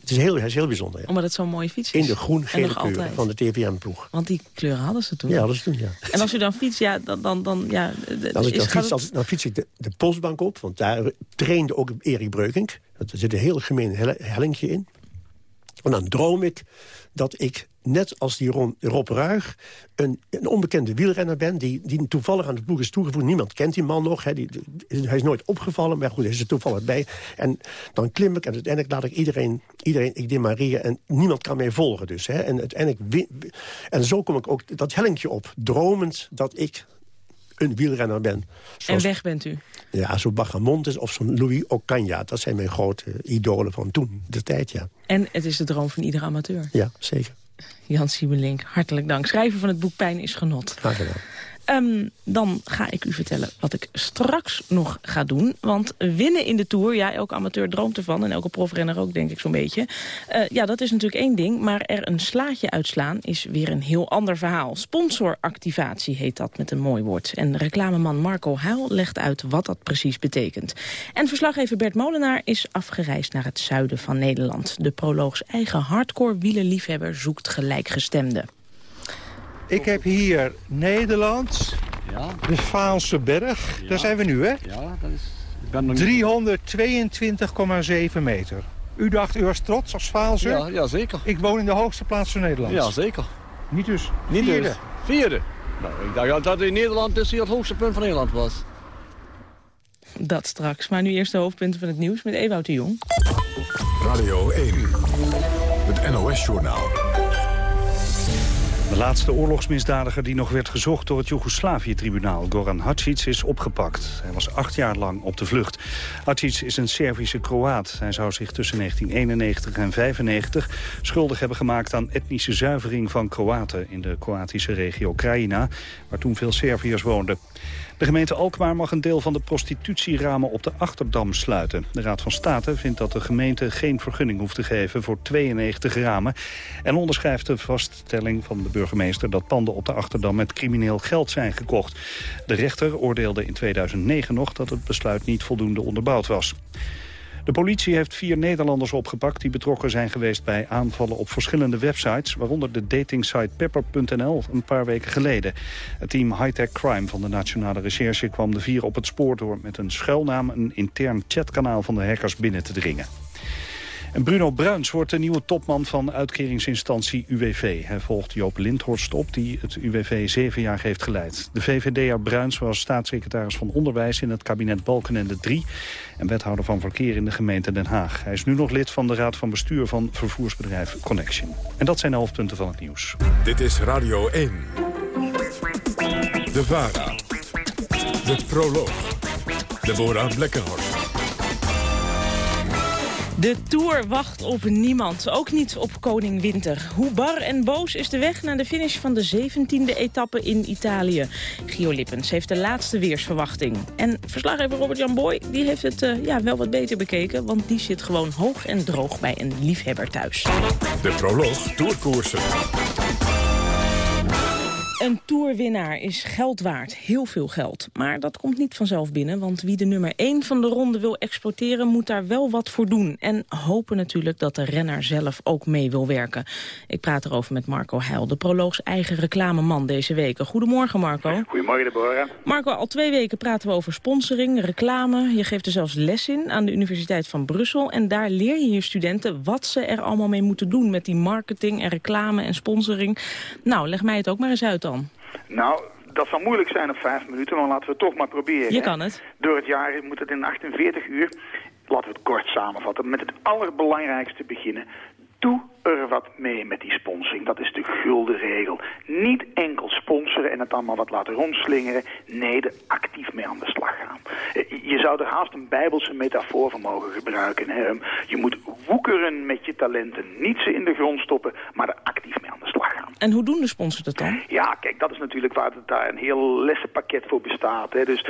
het is, heel, het is heel bijzonder. Ja. Omdat het zo'n mooie fiets is. In de groen-gele kleur van de TVM-ploeg. Want die kleuren hadden ze toen. Ja, hadden ze toen, ja. En als u dan fietst, ja, dan... dan, dan ja, als ik dan, fiets, als, dan fiets ik de, de postbank op, want daar trainde ook Erik Breukink. Er zit een heel gemeen hellingje in. En dan droom ik dat ik, net als die Rob Ruig... Een, een, onbekende wielrenner ben die, die toevallig aan het ploeg is toegevoegd. Niemand kent die man nog. die, hij is nooit opgevallen, maar goed, hij is er toevallig bij. En dan klim ik en uiteindelijk laat ik iedereen, iedereen ik demareren... en niemand kan mij volgen dus. Hè. En, uiteindelijk, en zo kom ik ook dat hellinkje op. Dromend dat ik een wielrenner ben. en weg bent u? Ja, zo'n Bagamontes of zo'n Louis Ocaña. Dat zijn mijn grote idolen van toen, de tijd, ja. En het is de droom van iedere amateur? Ja, zeker. Jan Siebelink, hartelijk dank. Schrijver van het boek Pijn is genot. Graag gedaan. Um, dan ga ik u vertellen wat ik straks nog ga doen. Want winnen in de Tour, ja, elke amateur droomt ervan... en elke profrenner ook, denk ik zo'n beetje. Uh, ja, dat is natuurlijk één ding, maar er een slaatje uitslaan... is weer een heel ander verhaal. Sponsoractivatie heet dat met een mooi woord. En reclameman Marco Huil legt uit wat dat precies betekent. En verslaggever Bert Molenaar is afgereisd naar het zuiden van Nederland. De proloogs eigen hardcore wielerliefhebber zoekt gelijkgestemden. Ik heb hier Nederland, ja. de Vaalse Berg. Daar zijn we nu, hè? Ja, dat is... 322,7 meter. U dacht, u was trots als Vaalse? Ja, ja, zeker. Ik woon in de hoogste plaats van Nederland. Ja, zeker. Niet dus Niet vierde? Dus. Vierde. Nou, ik dacht dat in Nederland dus hier het hoogste punt van Nederland was. Dat straks. Maar nu eerst de hoofdpunten van het nieuws met Ewout de Jong. Radio 1. Het NOS-journaal. De laatste oorlogsmisdadiger die nog werd gezocht door het Joegoslavië-tribunaal, Goran Hadžić, is opgepakt. Hij was acht jaar lang op de vlucht. Hadžić is een Servische Kroaat. Hij zou zich tussen 1991 en 1995 schuldig hebben gemaakt aan etnische zuivering van Kroaten in de Kroatische regio Krajina, waar toen veel Serviërs woonden. De gemeente Alkmaar mag een deel van de prostitutieramen op de Achterdam sluiten. De Raad van State vindt dat de gemeente geen vergunning hoeft te geven voor 92 ramen. En onderschrijft de vaststelling van de burgemeester dat panden op de Achterdam met crimineel geld zijn gekocht. De rechter oordeelde in 2009 nog dat het besluit niet voldoende onderbouwd was. De politie heeft vier Nederlanders opgepakt die betrokken zijn geweest bij aanvallen op verschillende websites, waaronder de datingsite pepper.nl een paar weken geleden. Het team Hightech Crime van de Nationale Recherche kwam de vier op het spoor door met een schuilnaam een intern chatkanaal van de hackers binnen te dringen. En Bruno Bruins wordt de nieuwe topman van uitkeringsinstantie UWV. Hij volgt Joop Lindhorst op, die het UWV zeven jaar heeft geleid. De VVD'er Bruins was staatssecretaris van Onderwijs in het kabinet Balkenende 3... en wethouder van verkeer in de gemeente Den Haag. Hij is nu nog lid van de raad van bestuur van vervoersbedrijf Connection. En dat zijn de hoofdpunten van het nieuws. Dit is Radio 1. De VARA. De Proloog. Deborah Blekkenhorst. De Tour wacht op niemand, ook niet op koning Winter. Hoe bar en boos is de weg naar de finish van de 17e etappe in Italië. Gio Lippens heeft de laatste weersverwachting. En verslaggever Robert-Jan Boy die heeft het uh, ja, wel wat beter bekeken... want die zit gewoon hoog en droog bij een liefhebber thuis. De proloog Tourkoersen. Een toerwinnaar is geld waard, heel veel geld. Maar dat komt niet vanzelf binnen, want wie de nummer 1 van de ronde wil exporteren... moet daar wel wat voor doen. En hopen natuurlijk dat de renner zelf ook mee wil werken. Ik praat erover met Marco Heil, de proloogs eigen reclameman deze weken. Goedemorgen Marco. Goedemorgen Deborah. Marco, al twee weken praten we over sponsoring, reclame. Je geeft er zelfs les in aan de Universiteit van Brussel. En daar leer je je studenten wat ze er allemaal mee moeten doen... met die marketing en reclame en sponsoring. Nou, leg mij het ook maar eens uit nou, dat zal moeilijk zijn op vijf minuten, maar laten we het toch maar proberen. Je kan het. Door het jaar moet het in 48 uur, laten we het kort samenvatten, met het allerbelangrijkste beginnen. Doe er wat mee met die sponsoring. Dat is de gulden regel. Niet enkel sponsoren en het allemaal wat laten rondslingeren. Nee, er actief mee aan de slag gaan. Eh, je zou er haast een bijbelse metafoor voor mogen gebruiken. Hè? Je moet woekeren met je talenten. Niet ze in de grond stoppen, maar er actief mee aan de slag gaan. En hoe doen de sponsors dat dan? Ja, kijk, dat is natuurlijk waar het, daar een heel lessenpakket voor bestaat. Hè? Dus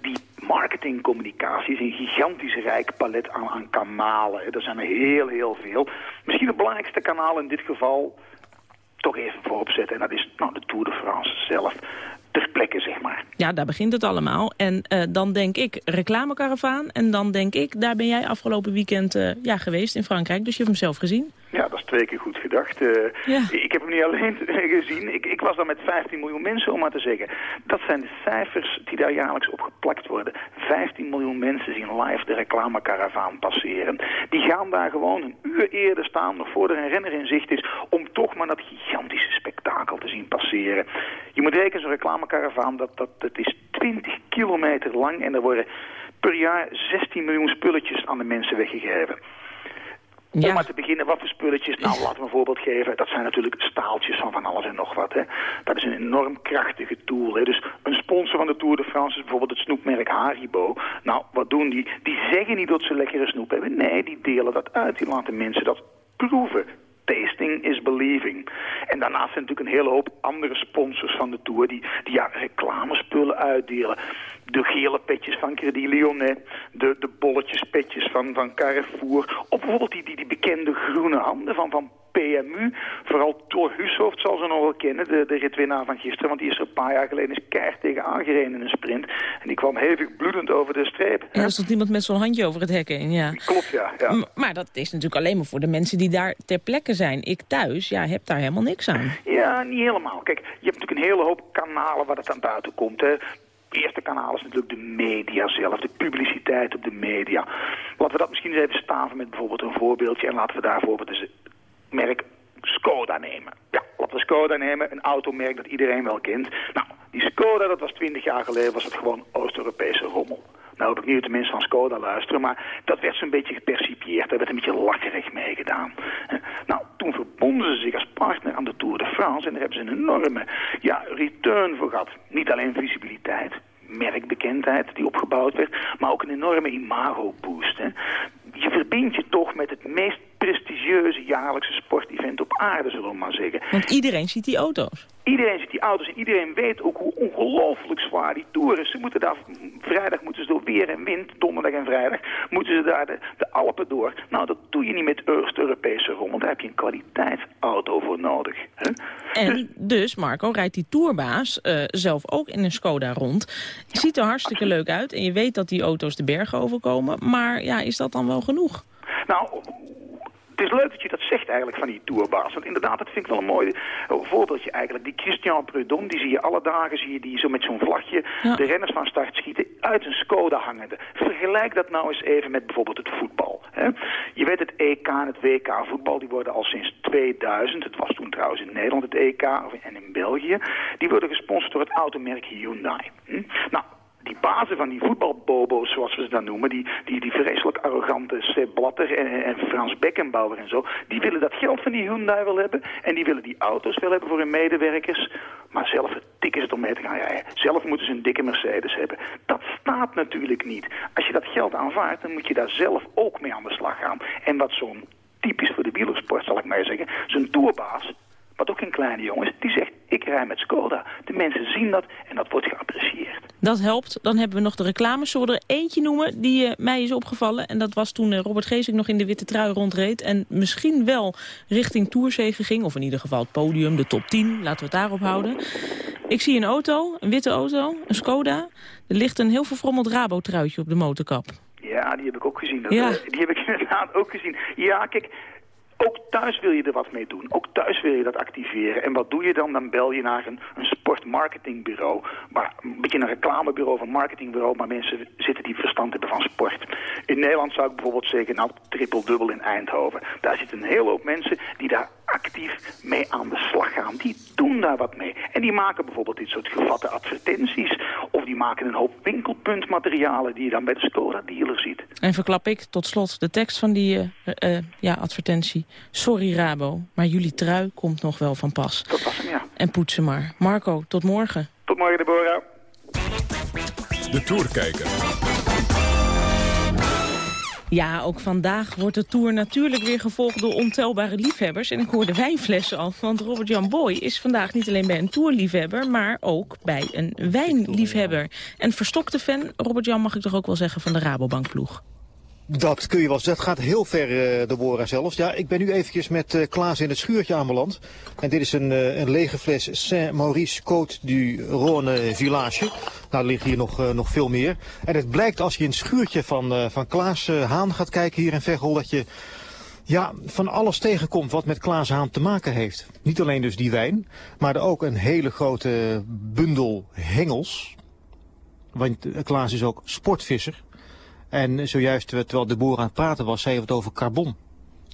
die marketingcommunicatie is een gigantisch rijk palet aan, aan kanalen. Er zijn er heel, heel veel. Misschien het belangrijkste kanaal in dit geval toch even voorop zetten. En dat is nou, de Tour de France zelf. Ter plekke, zeg maar. Ja, daar begint het allemaal. En uh, dan denk ik reclamekaravaan. En dan denk ik, daar ben jij afgelopen weekend uh, ja, geweest in Frankrijk. Dus je hebt hem zelf gezien. Ja, twee keer goed gedacht. Uh, Ik heb hem niet alleen gezien. Ik, ik, was daar met 15 miljoen mensen, om maar te zeggen. Dat zijn de cijfers die daar jaarlijks op geplakt worden. 15 miljoen mensen zien live de reclamekaravaan passeren. Die gaan daar gewoon een uur eerder staan, nog voor er een renner in zicht is... om toch maar dat gigantische spektakel te zien passeren. Je moet rekenen, zo'n reclamekaravaan, dat, dat, dat is 20 kilometer lang... en er worden per jaar 16 miljoen spulletjes aan de mensen weggegeven. Ja. Om maar te beginnen, wat voor spulletjes? Nou, laten we een voorbeeld geven. Dat zijn natuurlijk staaltjes van van alles en nog wat. Hè. Dat is een enorm krachtige tool. Hè. Dus een sponsor van de Tour de France is bijvoorbeeld het snoepmerk Haribo. Nou, wat doen die? Die zeggen niet dat ze lekkere snoep hebben. Nee, die delen dat uit. Die laten mensen dat proeven tasting is believing. En daarnaast zijn natuurlijk een hele hoop andere sponsors van de Tour... die, die ja, reclamespullen uitdelen. De gele petjes van Credit Lyonnais, de, de bolletjespetjes van, van Carrefour... of bijvoorbeeld die, die, die bekende groene handen van, van PMU. Vooral Thor Hushoft zal ze nog wel kennen, de, de ritwinnaar van gisteren. Want die is er een paar jaar geleden eens keihard tegen aangereden in een sprint. En die kwam hevig bloedend over de streep. Ja, er stond iemand met zo'n handje over het hek heen, ja. Klopt, ja. ja. maar dat is natuurlijk alleen maar voor de mensen die daar ter plekke zijn. Ik thuis, ja, heb daar helemaal niks aan. Ja, niet helemaal. Kijk, je hebt natuurlijk een hele hoop kanalen waar het aan buiten komt. Hè eerste kanaal is natuurlijk de media zelf, de publiciteit op de media. Laten we dat misschien eens even staven met bijvoorbeeld een voorbeeldje. En laten we daar bijvoorbeeld eens merk Skoda nemen. Ja, laten we Skoda nemen, een automerk dat iedereen wel kent. Nou, die Skoda, dat was twintig jaar geleden, was het gewoon Oost-Europese rommel. Nou heb ik niet de mensen van Skoda luisteren, maar dat werd zo'n beetje gepercipieerd. Daar werd een beetje lacherig mee gedaan. Nou, toen verbonden ze zich als partner aan de Tour de France en daar hebben ze een enorme ja, return voor gehad. Niet alleen visibiliteit, merkbekendheid die opgebouwd werd, maar ook een enorme imago-boost. Je verbindt je toch met het meest prestigieuze jaarlijkse sportevent op aarde, zullen we maar zeggen. Want iedereen ziet die auto's. Iedereen ziet die auto's en iedereen weet ook hoe ongelooflijk zwaar die toer is. Ze moeten daar, vrijdag moeten ze door weer en wind, donderdag en vrijdag, moeten ze daar de, de Alpen door. Nou, dat doe je niet met Oost-Europese rommel, daar heb je een kwaliteitsauto voor nodig. Hè? En dus, dus, Marco, rijdt die tourbaas uh, zelf ook in een Skoda rond. Ziet er hartstikke leuk uit en je weet dat die auto's de bergen overkomen, maar ja, is dat dan wel genoeg? Nou, het is leuk dat je dat zegt eigenlijk van die tourbaas. Want inderdaad, dat vind ik wel een mooi voorbeeldje eigenlijk. Die Christian Prudhomme, die zie je alle dagen, zie je die zo met zo'n vlagje de renners van start schieten uit een Skoda hangende. Vergelijk dat nou eens even met bijvoorbeeld het voetbal. Hè? Je weet het EK en het WK voetbal, die worden al sinds 2000, het was toen trouwens in Nederland het EK en in België, die worden gesponsord door het automerk Hyundai. Hm? Nou, die bazen van die voetbalbobo's, zoals we ze dan noemen, die, die, die vreselijk arrogante Sepp Blatter en, en Frans Beckenbauer en zo, die willen dat geld van die Hyundai wel hebben en die willen die auto's wel hebben voor hun medewerkers, maar zelf tikken ze het om mee te gaan rijden. Zelf moeten ze een dikke Mercedes hebben. Dat staat natuurlijk niet. Als je dat geld aanvaardt, dan moet je daar zelf ook mee aan de slag gaan. En wat zo'n typisch voor de wielersport, zal ik maar zeggen, zo'n tourbaas, wat ook een kleine jongens, die zegt, ik rij met Skoda. De mensen zien dat en dat wordt geapprecieerd. Dat helpt. Dan hebben we nog de reclame. Zullen we er eentje noemen die uh, mij is opgevallen? En dat was toen uh, Robert Geesink nog in de witte trui rondreed. En misschien wel richting Tourzege ging. Of in ieder geval het podium, de top 10. Laten we het daarop houden. Ik zie een auto, een witte auto, een Skoda. Er ligt een heel verfrommeld Rabo-truitje op de motorkap. Ja, die heb ik ook gezien. Dat, ja. Uh, die heb ik inderdaad ook gezien. Ja, kijk, ook thuis wil je er wat mee doen. Ook thuis wil je dat activeren. En wat doe je dan? Dan bel je naar een, een sportmarketingbureau. Maar een beetje een reclamebureau een marketingbureau... maar mensen zitten die verstand hebben van sport. In Nederland zou ik bijvoorbeeld zeggen... nou, triple-dubbel in Eindhoven. Daar zitten een hele hoop mensen die daar actief mee aan de slag gaan. Die doen daar wat mee. En die maken bijvoorbeeld dit soort gevatte advertenties. Of die maken een hoop winkelpuntmaterialen... die je dan bij de Skoda-dealer ziet. En verklap ik tot slot de tekst van die uh, uh, ja, advertentie. Sorry Rabo, maar jullie trui komt nog wel van pas. Dat was hem, ja. En poetsen maar. Marco, tot morgen. Tot morgen, Deborah. De Tourkijker. Ja, ook vandaag wordt de Tour natuurlijk weer gevolgd door ontelbare liefhebbers. En ik hoor de wijnflessen al, want Robert-Jan Boy is vandaag niet alleen bij een Tourliefhebber... maar ook bij een wijnliefhebber. En verstokte fan, Robert-Jan mag ik toch ook wel zeggen, van de Rabobankploeg. Dat kun je wel zeggen. Het gaat heel ver, uh, de Bora zelfs. Ja, ik ben nu eventjes met uh, Klaas in het schuurtje aanbeland. En dit is een, uh, een lege fles Saint-Maurice Côte du Rhône Village. Nou, er liggen hier nog, nog veel meer. En het blijkt als je in het schuurtje van, van Klaas Haan gaat kijken hier in Veghel... dat je ja, van alles tegenkomt wat met Klaas Haan te maken heeft. Niet alleen dus die wijn, maar ook een hele grote bundel hengels. Want Klaas is ook sportvisser. En zojuist terwijl de boer aan het praten was, zei hij het over carbon.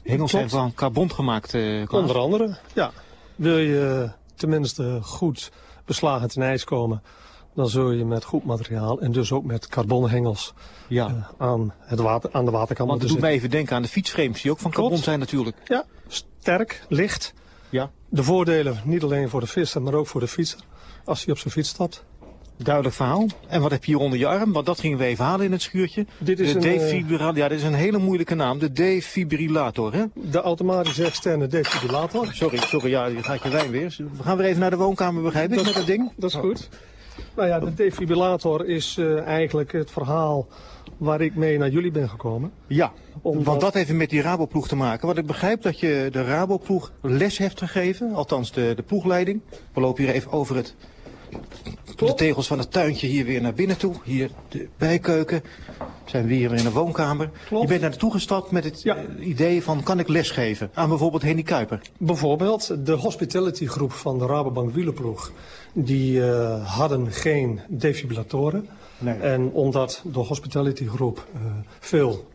Hengels zijn van carbon gemaakt, uh, Onder andere, ja. Wil je tenminste goed beslagen ten ijs komen dan zul je met goed materiaal en dus ook met carbonhengels ja. Uh, aan, het water, aan de waterkant Want het doet mij even denken aan de fietsframes die ook van carbon zijn natuurlijk. Ja, sterk, licht. Ja. De voordelen niet alleen voor de visser, maar ook voor de fietser als hij op zijn fiets stapt. Duidelijk verhaal. En wat heb je hier onder je arm? Want dat gingen we even halen in het schuurtje. Dit is de een, defibrillator. Ja, dit is een hele moeilijke naam. De defibrillator, hè? De automatische externe defibrillator. Sorry, sorry, ja, die gaat je wijn weer. We gaan weer even naar de woonkamer, begrijp ik, dat, met dat ding? Dat is goed. Nou ja, de defibrillator is uh, eigenlijk het verhaal waar ik mee naar jullie ben gekomen. Ja, Omdat... want dat heeft met die Raboploeg te maken. Want ik begrijp dat je de Raboploeg les hebt gegeven, althans de, de ploegleiding. We lopen hier even over het de tegels van het tuintje hier weer naar binnen toe. Hier de bijkeuken. Zijn we hier weer in de woonkamer. Je bent naar naartoe gestapt met het eh, idee van kan ik lesgeven aan bijvoorbeeld Henny Kuiper? Bijvoorbeeld de hospitality groep van de Rabobank wielerploeg. Die uh, hadden geen defibrillatoren. Nee. En omdat de hospitality groep uh, veel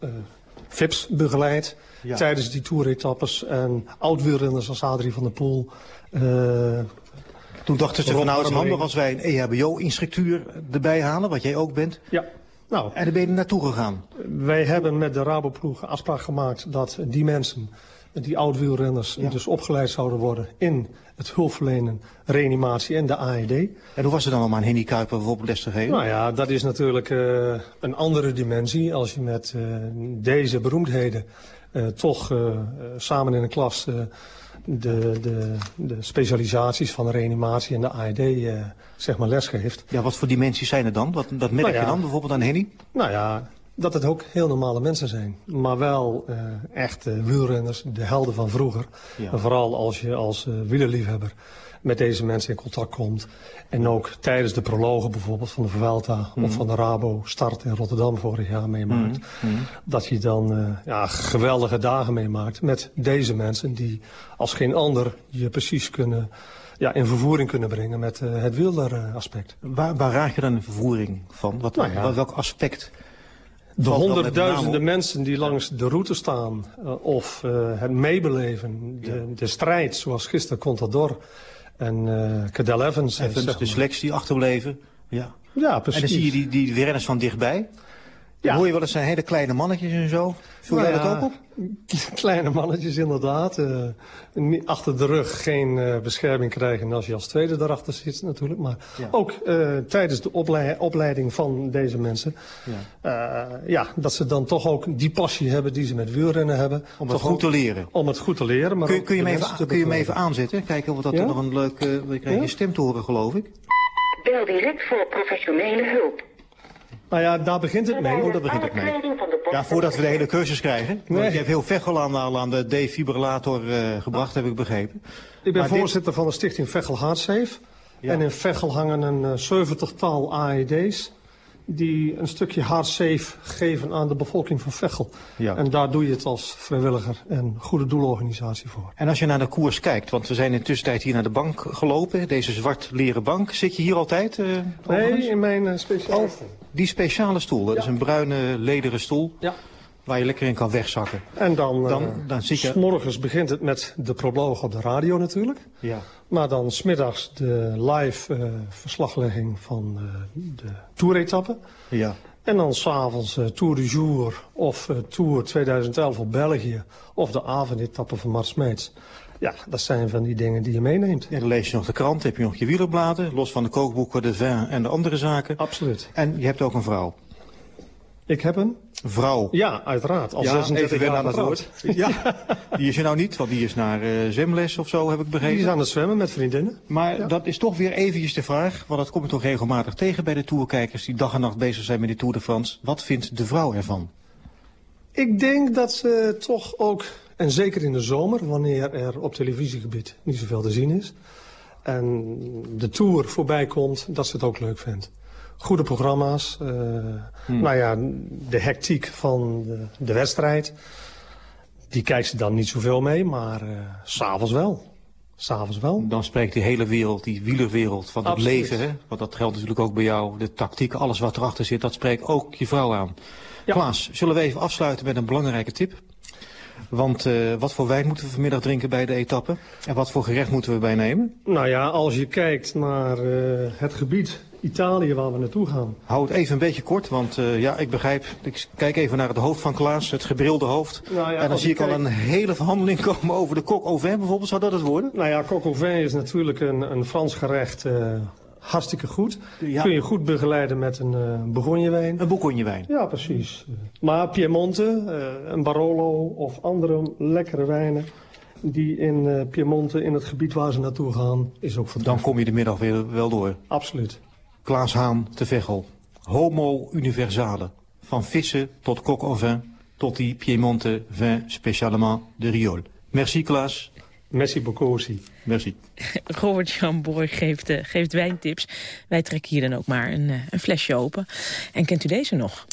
VIPs begeleidt ja. tijdens die toeretappes en oud-wielrenners als Adrie van der Poel... Toen dachten ze van nou is het handig als wij een EHBO-instructuur erbij halen, wat jij ook bent. Ja. Nou, en daar ben je naartoe gegaan? Wij hebben met de Raboploeg afspraak gemaakt dat die mensen, die oud-wielrenners, dus opgeleid zouden worden in het hulpverlenen, reanimatie en de AED. En hoe was het dan om aan Henny Kuiper bijvoorbeeld les te geven? Nou ja, dat is natuurlijk uh, een andere dimensie als je met uh, deze beroemdheden uh, toch samen in een klas de, de, de specialisaties van de reanimatie en de AED uh, zeg maar lesgeeft. Ja, wat voor dimensies zijn er dan? Wat, dat merk nou ja, je dan bijvoorbeeld aan Henny? Nou ja, dat het ook heel normale mensen zijn. Maar wel uh, echt wielrenners, de helden van vroeger. Ja. En vooral als je als uh, wielerliefhebber met deze mensen in contact komt. En ook tijdens de prologen bijvoorbeeld van de Vuelta mm. of van de Rabo start in Rotterdam vorig jaar meemaakt. Mm. Mm. Dat je dan uh, ja, geweldige dagen meemaakt met deze mensen die als geen ander je precies kunnen ja, in vervoering kunnen brengen met uh, het wieleraspect. Waar, waar raak je dan in vervoering van? Wat, nou ja. Welk aspect? De honderdduizenden mensen die langs de route staan uh, of uh, het meebeleven, de, de strijd zoals gisteren Contador en uh, Cadel Evans. Evans de selectie achterbleven. Ja. ja, precies. En dan zie je die, die renners van dichtbij. Ja. hoor je wel eens zijn hele kleine mannetjes en zo. Voel nou jij dat ook op? Kleine mannetjes inderdaad. Uh, achter de rug geen uh, bescherming krijgen als je als tweede daarachter zit natuurlijk. Maar ja. ook uh, tijdens de oplei opleiding van deze mensen. Ja. ja, dat ze dan toch ook die passie hebben die ze met wielrennen hebben. Om het goed te leren. Om het goed te leren. Maar kun, je, kun, je, me even, kun je me even aanzetten? Kijken of dat ja? nog een leuk... we krijgen je stem te horen geloof ik. Bel direct voor professionele hulp. Nou ja, daar begint het mee. Oh, daar begint het mee. Ja, voordat we de hele cursus krijgen. Nee. je hebt heel Vechel aan, aan de defibrillator uh, gebracht, heb ik begrepen. Ik ben maar voorzitter dit... van de stichting Vechel. Ja. En in Vechel hangen een uh, zeventigtal AED's die een stukje hardsafe geven aan de bevolking van Vechel. Ja. En daar doe je het als vrijwilliger en goede doelorganisatie voor. En als je naar de koers kijkt, want we zijn in tussentijd hier naar de bank gelopen, deze zwart leren bank. Zit je hier altijd? Uh, nee, in mijn uh, speciale oh, Die speciale stoel, dat ja. is een bruine lederen stoel. Ja. Waar je lekker in kan wegzakken. En dan, dan, uh, dan zit je... morgens begint het met de proloog op de radio natuurlijk. Ja. Maar dan smiddags de live uh, verslaglegging van uh, de toeretappe. Ja. En dan s'avonds uh, Tour du Jour of Tour 2011 op België. Of de avondetappe van Mart Smeets. Ja, dat zijn van die dingen die je meeneemt. En dan lees je nog de krant, heb je nog je wielerbladen. Los van de kookboeken, de vin en de andere zaken. Absoluut. En je hebt ook een vrouw. Ik heb een... Vrouw. Ja, uiteraard. Al ja, 36 jaar aan het woord. Ja, die is er nou niet, want die is naar uh, zwemles of zo, heb ik begrepen. Die is aan het zwemmen met vriendinnen. Maar ja. dat is toch weer eventjes de vraag, want dat kom je toch regelmatig tegen bij de tourkijkers die dag en nacht bezig zijn met de Tour de France. Wat vindt de vrouw ervan? Ik denk dat ze toch ook, en zeker in de zomer, wanneer er op televisiegebied niet zoveel te zien is, en de Tour voorbij komt, dat ze het ook leuk vindt goede programma's. Uh, hmm. Nou ja, de hectiek van de, de, wedstrijd. Die kijkt ze dan niet zoveel mee, maar uh, s'avonds wel. S'avonds wel. Dan spreekt die hele wereld, die wielerwereld van het leven. Hè? Want dat geldt natuurlijk ook bij jou. De tactiek, alles wat erachter zit, dat spreekt ook je vrouw aan. Ja. Klaas, zullen we even afsluiten met een belangrijke tip? Want uh, wat voor wijn moeten we vanmiddag drinken bij de etappe? En wat voor gerecht moeten we bij nemen? Nou ja, als je kijkt naar uh, het gebied Italië waar we naartoe gaan. Hou het even een beetje kort, want uh, ja, ik begrijp... Ik kijk even naar het hoofd van Klaas, het gebrilde hoofd. Nou ja, en dan zie ik al een hele verhandeling komen over de coq au vin bijvoorbeeld. Zou dat het worden? Nou ja, coq au vin is natuurlijk een, een Frans gerecht... Uh, hartstikke goed. Ja. Kun je goed begeleiden met een uh, bourgognewijn. Een bourgognewijn? Ja, precies. Maar Piemonte, uh, een Barolo of andere lekkere wijnen die in uh, Piemonte, in het gebied waar ze naartoe gaan, is ook fantastisch. Dan kom je de middag weer wel door? Absoluut. Klaas Haan te Veghel. Homo universale. Van vissen tot coq au vin, tot die Piemonte vin spécialement de Riol. Merci Klaas. Merci beaucoup aussi. Merci. Robert-Jan Borg geeft, uh, geeft wijntips. Wij trekken hier dan ook maar een, uh, een flesje open. En kent u deze nog?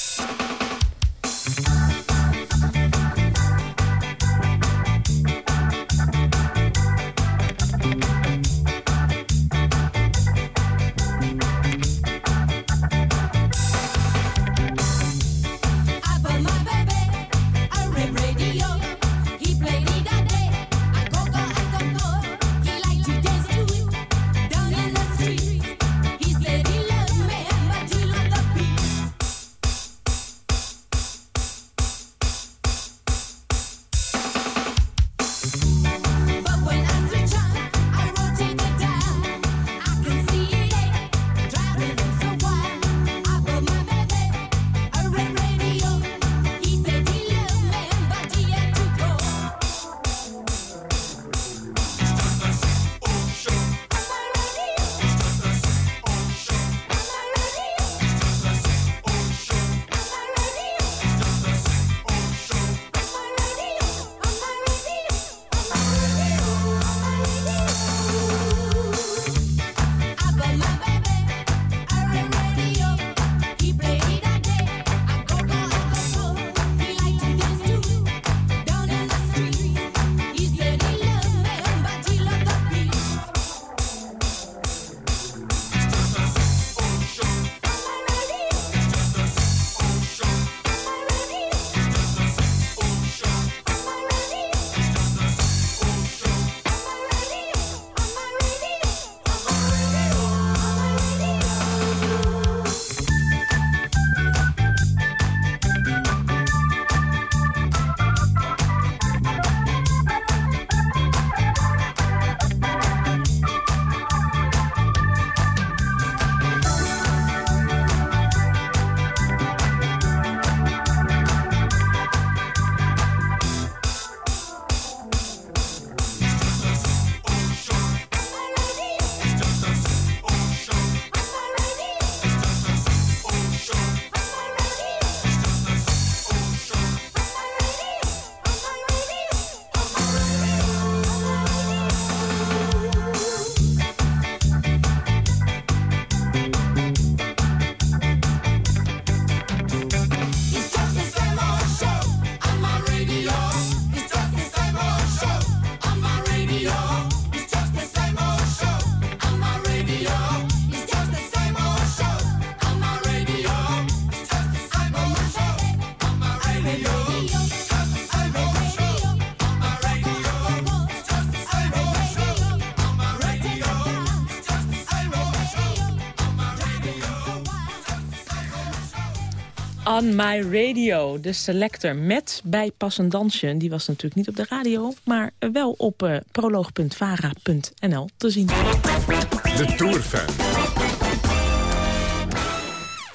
On My Radio, de selector met bijpassend dansje. Die was natuurlijk niet op de radio, maar wel op uh, proloog.vara.nl te zien. De Tourfan.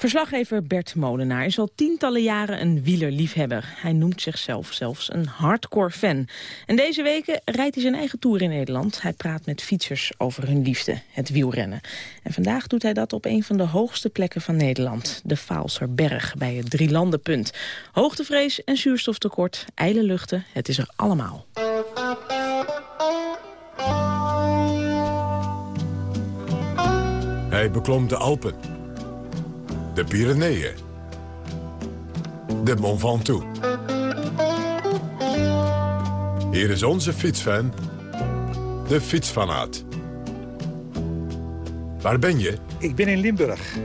Verslaggever Bert Molenaar is al tientallen jaren een wielerliefhebber. Hij noemt zichzelf zelfs een hardcore fan. En deze weken rijdt hij zijn eigen tour in Nederland. Hij praat met fietsers over hun liefde, het wielrennen. En vandaag doet hij dat op een van de hoogste plekken van Nederland. De Vaalserberg, bij het Drielandenpunt. Hoogtevrees en zuurstoftekort, ijle luchten, het is er allemaal. Hij beklom de Alpen de Pyreneeën, de Mont Ventoux. Hier is onze fietsfan, de fietsfanaat. Waar ben je? Ik ben in Limburg.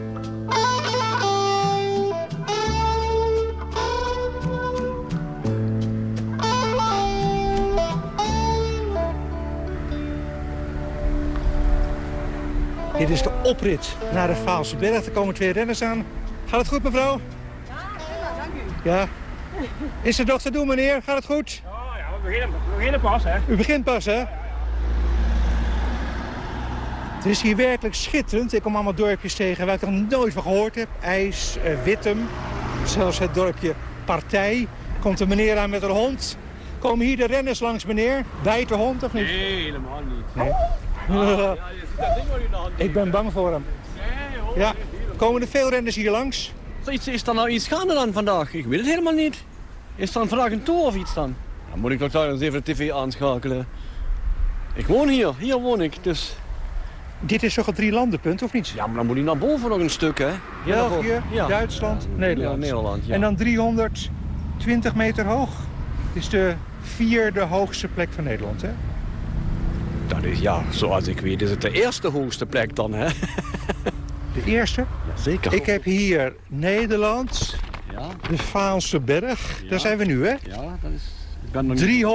Dit is de oprit naar de Vaalse Berg. Er komen twee renners aan. Gaat het goed, mevrouw? Ja, dank u. Ja. Is het nog te doen, meneer? Gaat het goed? Oh ja, we beginnen, we beginnen pas, hè. U begint pas, hè? Het is hier werkelijk schitterend. Ik kom allemaal dorpjes tegen waar ik nog nooit van gehoord heb. IJs, uh, Wittem, zelfs het dorpje Partij. Komt een meneer aan met een hond. Komen hier de renners langs, meneer? Bijt de hond of niet? Nee, helemaal niet. Nee. Ja, je ziet dat ding wel in de hand. Ik ben bang voor hem. Nee, hoor. Ja. Komen er veel renners hier langs? Is, is er nou iets gaande dan vandaag? Ik weet het helemaal niet. Is er dan vandaag een tour of iets dan? Dan moet ik nog daar eens even de tv aanschakelen. Ik woon hier, hier woon ik, dus... Dit is toch een drie landenpunt, of niet? Ja, maar dan moet hij naar boven nog een stuk, hè? België. Ja. Duitsland, Nederland. Ja, Nederland, ja. En dan 320 meter hoog. Dit is de vierde hoogste plek van Nederland, hè? Dat is, ja, zoals ik weet is het de eerste hoogste plek dan, hè? De eerste? Ja, zeker. Ik heb hier Nederland, Ja, de Vaalse Berg. Daar zijn we nu, hè? ja, dat is... Ik ben nog niet...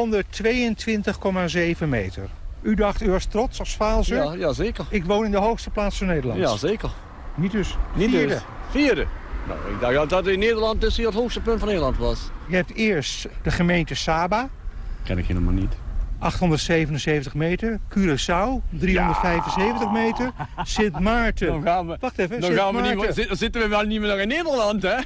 322,7 meter. U dacht, u was trots als Vaalser? Ja, ja, zeker. Ik woon in de hoogste plaats van Nederland. Ja, zeker. Niet dus Niet vierde. dus. Vierde. Nou, ik dacht dat dat in Nederland dus hier het hoogste punt van Nederland was. Je hebt eerst de gemeente Saba, Ken ik helemaal niet. 877 meter. Curaçao, 375 meter. Sint Maarten. Dan gaan we, Wacht even, dan Sint gaan we niet, meer- zit- zitten we wel niet meer nog in Nederland, hè?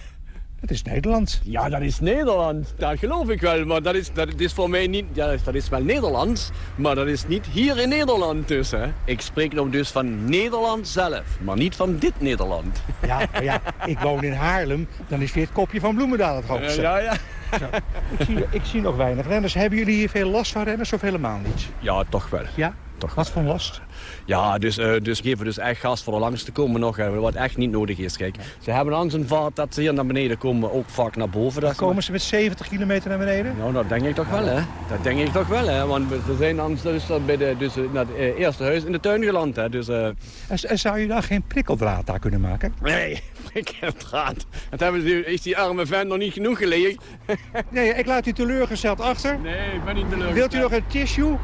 Dat is Nederland. Ja, dat is Nederland. Dat geloof ik wel. Maar dat is, dat is voor mij niet... Ja, dat is wel Nederlands. Maar dat is niet hier in Nederland dus, hè. Ik spreek nou dus van Nederland zelf. Maar niet van dit Nederland. Ja, maar ja, ik woon in Haarlem. Dan is weer het kopje van Bloemendaal het hoogste. Ja, ja. Zo. Ik, zie, ik zie nog weinig renners. Hebben jullie hier veel last van renners of helemaal niet? Ja, toch wel. Ja? Toch Wat voor last? Ja, dus, eh, dus geven we dus echt gas voor de langs te komen nog, hè, wat echt niet nodig is. Kijk, ze hebben aan zijn vaart dat ze hier naar beneden komen, ook vaak naar boven. Dat ze- Komen ze met 70 kilometer naar beneden? Nou, dat denk ik toch wel, hè. Dat denk ik toch wel, hè. Want we ze zijn dan dus dan bij de, dus, eh, naar het eh, eerste huis in de tuin geland, hè. Dus, eh, En, en zou je daar geen prikkeldraad daar kunnen maken? nee, ik heb het. Dat hebben ze, is die arme vent nog niet genoeg gelegen. Nee, ik laat u teleurgesteld achter. Nee, ik ben niet teleurgesteld. Wilt u nog een tissue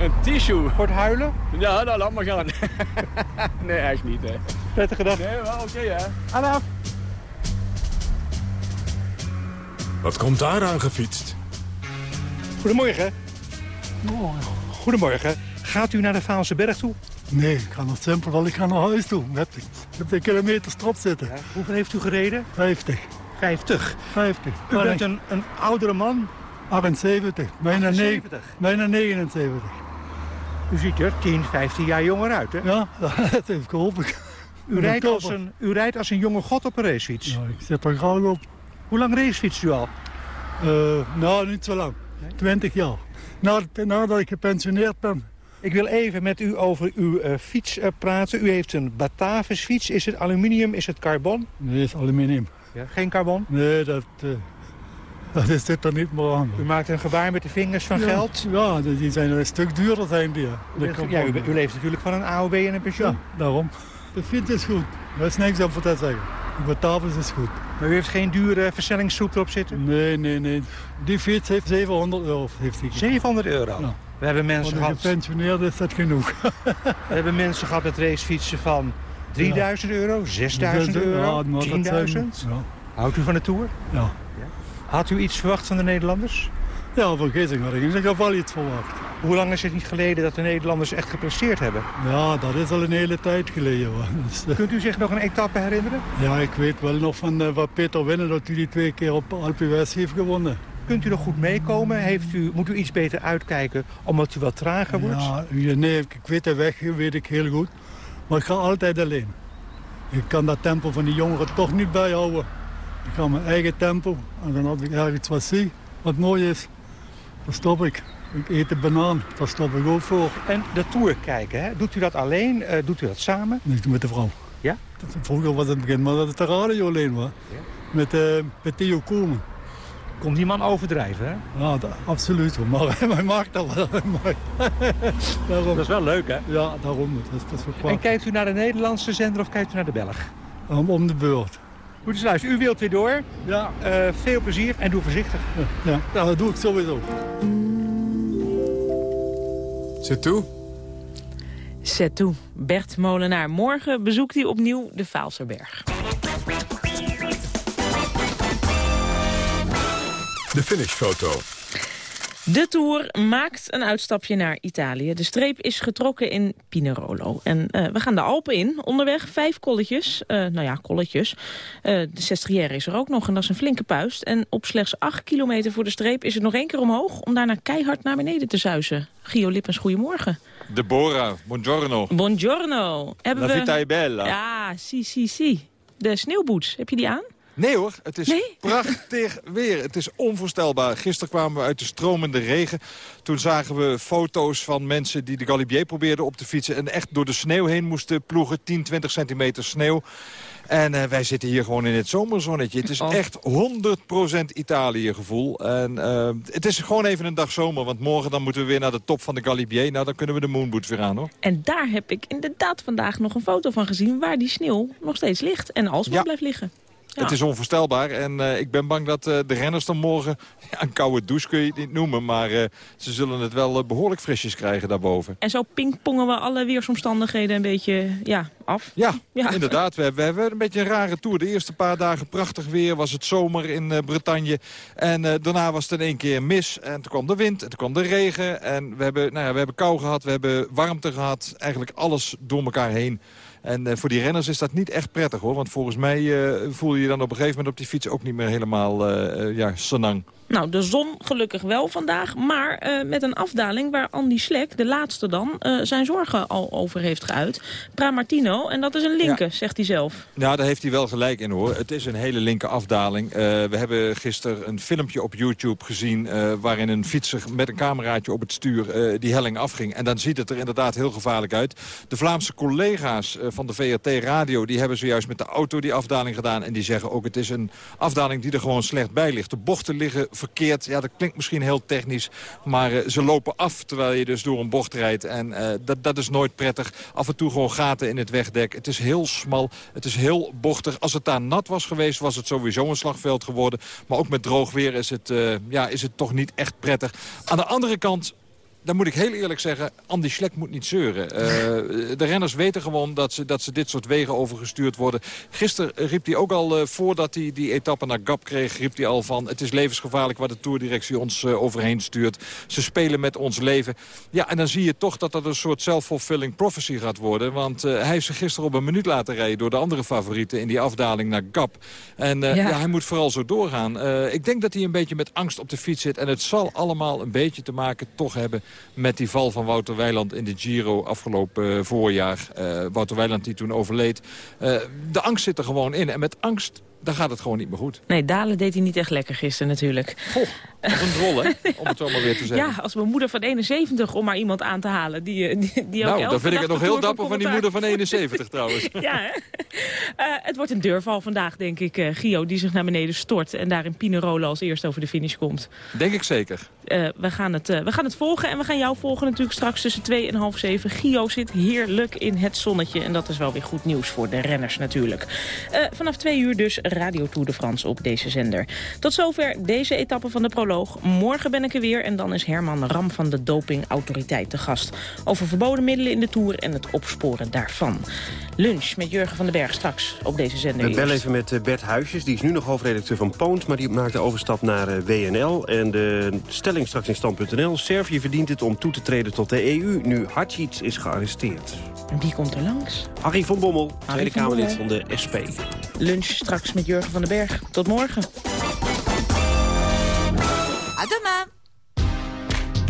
Een tissue? voor het huilen? Ja, nou, laat maar gaan. nee, echt niet, hè. Prettige dag. Nee, wel oké, hè. Anna. Wat komt daar aan gefietst? Goedemorgen. Goedemorgen. Gaat u naar de Vaalse Berg toe? Nee, ik ga nog simpel, want ik ga naar huis toe. Ik heb, de kilometers erop zitten. Hoeveel heeft u gereden? 50. 50. 50. U bent een, een oudere man. 78. Bijna, 78. negen- bijna 79. U ziet er 10, 15 jaar jonger uit, hè? Ja, dat heeft geholpen. U rijdt, als een, u rijdt als een jonge god op een racefiets. Ja, ik zit er graag op. Hoe lang racefietst u al? Eh, nou, niet zo lang. 20 jaar. Nadat, nadat ik gepensioneerd ben. Ik wil even met u over uw eh, fiets eh, praten. U heeft een Batavus fiets. Is het aluminium, is het carbon? Nee, is aluminium. Ja. Geen carbon? Nee, dat, eh, dat is dit er niet meer aan. U maakt een gebaar met de vingers van Ja, geld. Ja, die zijn een stuk duurder zijn die. U, Dat bent- ja, u, u leeft natuurlijk van een AOW en een pensioen. Ja, daarom. De fiets is goed. Er is niks voor te zeggen. De Batavus is goed. Maar u heeft geen dure versnellingssoep erop zitten? Nee, nee, nee. Die fiets heeft 700 euro. Heeft die. 700 euro. Ja. We hebben mensen gehad, gepensioneerde is dat genoeg. we hebben mensen gehad met racefietsen van 3000 euro, 6000 Ja, euro, maar dat 10.000. zijn- Ja. Houdt u van de Tour? Ja. Had u iets verwacht van de Nederlanders? Ja, van Geesing had ik in ieder geval iets verwacht. Hoe lang is het niet geleden dat de Nederlanders echt gepresteerd hebben? Ja, dat is al een hele tijd geleden. Dus, eh, Kunt u zich nog een etappe herinneren? ja, ik weet wel nog van, eh, van Peter Winnen dat hij die twee keer op Alpe heeft gewonnen. Kunt u nog goed meekomen? Heeft u, moet u iets beter uitkijken omdat u wat trager wordt? Ja, nee, ik weet de weg, weet ik heel goed. Maar ik ga altijd alleen. Ik kan dat tempo van die jongeren toch niet bijhouden. Ik ga mijn eigen tempo. En dan als ik ergens wat zie, wat mooi is, dan stop ik. Ik eet de banaan, daar stop ik ook voor. En de Tour kijken, hè? doet u dat alleen? Eh, doet u dat samen? Niet met de vrouw. Ja? Vroeger was het begin maar dat het de radio alleen was. Met, eh met Theo Komen. Komt die man overdrijven, hè? Ja, absoluut. Maar hij maakt dat wel mooi. daarom. Dat is wel leuk, hè? Ja, daarom. Dat is, dat is. En kijkt u naar de Nederlandse zender of kijkt u naar de Belg? Om, om de beurt. Goed eens luisteren, u wilt weer door. Ja. Eh, veel plezier en doe voorzichtig. Ja, ja, dat doe ik sowieso. Zit toe. Zet toe. Bert Molenaar. Morgen bezoekt hij opnieuw de Vaalserberg. De finishfoto. De Tour maakt een uitstapje naar Italië. De streep is getrokken in Pinerolo. En eh, we gaan de Alpen in. Onderweg vijf kolletjes. Eh, nou ja, kolletjes. Eh, de Sestriere is er ook nog en dat is een flinke puist. En op slechts acht kilometer voor de streep is het nog één keer omhoog... om daarna keihard naar beneden te zuizen. Gio Lippens, goedemorgen. Deborah, buongiorno. Buongiorno. Hebben La we... vita è bella. Ja, si, si, si. De sneeuwboots, heb je die aan? Nee hoor, het is prachtig weer. Het is onvoorstelbaar. Gisteren kwamen we uit de stromende regen. Toen zagen we foto's van mensen die de Galibier probeerden op te fietsen... en echt door de sneeuw heen moesten ploegen. 10, 20 centimeter sneeuw. En eh, wij zitten hier gewoon in het zomerzonnetje. Het is Oh. echt 100% Italië gevoel. En eh, het is gewoon even een dag zomer. Want morgen dan moeten we weer naar de top van de Galibier. Nou, dan kunnen we de moonboots weer aan hoor. En daar heb ik inderdaad vandaag nog een foto van gezien... waar die sneeuw nog steeds ligt en alsmaar Ja. blijft liggen. Ja. Het is onvoorstelbaar en eh, ik ben bang dat eh, de renners dan morgen... Ja, een koude douche kun je het niet noemen, maar eh, ze zullen het wel eh, behoorlijk frisjes krijgen daarboven. En zo pingpongen we alle weersomstandigheden een beetje ja, af. Ja, Ja. inderdaad. We, we hebben een beetje een rare tour. De eerste paar dagen prachtig weer, was het zomer in Bretagne. En daarna was het in één keer mis. En toen kwam de wind en toen kwam de regen. En we hebben, nou ja, we hebben kou gehad, we hebben warmte gehad. Eigenlijk alles door elkaar heen. En eh, voor die renners is dat niet echt prettig hoor. Want volgens mij eh, voel je je dan op een gegeven moment op die fiets ook niet meer helemaal eh, ja, senang. Nou, de zon gelukkig wel vandaag, maar eh, met een afdaling waar Andy Slek, de laatste dan, eh, zijn zorgen al over heeft geuit. Pramartino, en dat is een linker, zegt hij zelf. Ja, daar heeft hij wel gelijk in hoor. Het is een hele linker afdaling. Eh, we hebben gisteren een filmpje op YouTube gezien... waarin een fietser met een cameraatje op het stuur die helling afging. En dan ziet het er inderdaad heel gevaarlijk uit. De Vlaamse collega's van de VRT Radio... die hebben zojuist met de auto die afdaling gedaan. En die zeggen ook het is een afdaling die er gewoon slecht bij ligt. De bochten liggen verkeerd. Ja, dat klinkt misschien heel technisch. Maar eh, ze lopen af terwijl je dus door een bocht rijdt. En eh, dat, dat is nooit prettig. Af en toe gewoon gaten in het wegdek. Het is heel smal. Het is heel bochtig. Als het daar nat was geweest, was het sowieso een slagveld geworden. Maar ook met droog weer is het, eh, ja, is het toch niet echt prettig. Aan de andere kant dan moet ik heel eerlijk zeggen, Andy Schlek moet niet zeuren. Eh, de renners weten gewoon dat ze, dat ze dit soort wegen overgestuurd worden. Gisteren riep hij ook al, eh, voordat hij die etappe naar Gap kreeg... riep hij al van, het is levensgevaarlijk waar de toerdirectie ons eh, overheen stuurt. Ze spelen met ons leven. Ja, en dan zie je toch dat dat een soort self-fulfilling prophecy gaat worden. Want hij heeft zich gisteren op een minuut laten rijden... door de andere favorieten in die afdaling naar Gap. En Ja. ja. hij moet vooral zo doorgaan. Ik denk dat hij een beetje met angst op de fiets zit. En het zal allemaal een beetje te maken toch hebben met die val van Wouter Weiland in de Giro afgelopen eh, voorjaar. Eh, Wouter Weiland die toen overleed. Eh, de angst zit er gewoon in. En met angst, dan gaat het gewoon niet meer goed. Nee, Dalen deed hij niet echt lekker gisteren natuurlijk. Goh, een drol hè, om het zo maar weer te zeggen. Ja, als mijn moeder van 71, om maar iemand aan te halen. Die, eh, die, die nou, dan vind ik het nog heel dapper van die moeder van 71 trouwens. Ja, hè? Eh, het wordt een deurval vandaag, denk ik, eh, Gio, die zich naar beneden stort... en daar in Pinerolo als eerste over de finish komt. Denk ik zeker. We, gaan het, we gaan het volgen en we gaan jou volgen natuurlijk straks tussen 2 en half 7. Gio zit heerlijk in het zonnetje en dat is wel weer goed nieuws voor de renners natuurlijk. Vanaf 2 uur dus Radio Tour de France op deze zender. Tot zover deze etappe van de proloog. Morgen ben ik er weer en dan is Herman Ram van de dopingautoriteit te gast. Over verboden middelen in de Tour en het opsporen daarvan. Lunch met Jurgen van den Berg straks op deze zender. Bellen eerst. even met eh, Bert Huisjes. Die is nu nog hoofdredacteur van Poont. Maar die maakt de overstap naar eh, WNL. En de stelling straks in stand.nl. Servië verdient het om toe te treden tot de EU. Nu Hadjic is gearresteerd. En wie komt er langs? Harry van Bommel, Tweede van Kamerlid van de SP. Lunch straks met Jurgen van den Berg. Tot morgen. Adama.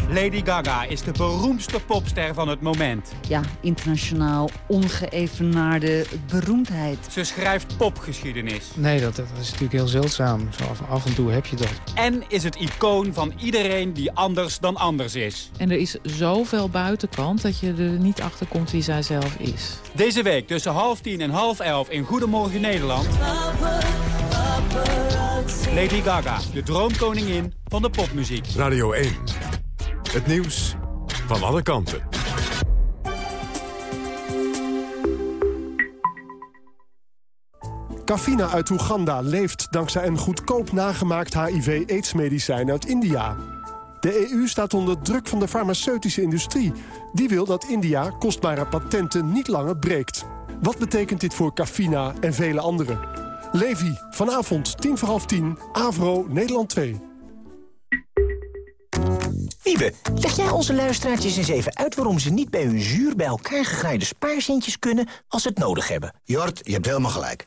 Lady Gaga is de beroemdste popster van het moment. Ja, internationaal ongeëvenaarde beroemdheid. Ze schrijft popgeschiedenis. Nee, dat, dat is natuurlijk heel zeldzaam. Zo af, af en toe heb je dat. En is het icoon van iedereen die anders dan anders is. En er is zoveel buitenkant dat je er niet achter komt wie zij zelf is. Deze week tussen half tien en half elf in Goedemorgen Nederland. Lady Gaga, de droomkoningin van de popmuziek. Radio 1. Het nieuws van alle kanten. Kafina uit Oeganda leeft dankzij een goedkoop nagemaakt HIV-AIDS-medicijn uit India. De EU staat onder druk van de farmaceutische industrie. Die wil dat India kostbare patenten niet langer breekt. Wat betekent dit voor Kafina en vele anderen? Levi, vanavond tien voor half tien, Avro, Nederland 2. Wiebe, leg jij onze luisteraartjes eens even uit... waarom ze niet bij hun zuur bij elkaar gegraaide spaarzintjes kunnen... als ze het nodig hebben? Jort, je hebt helemaal gelijk.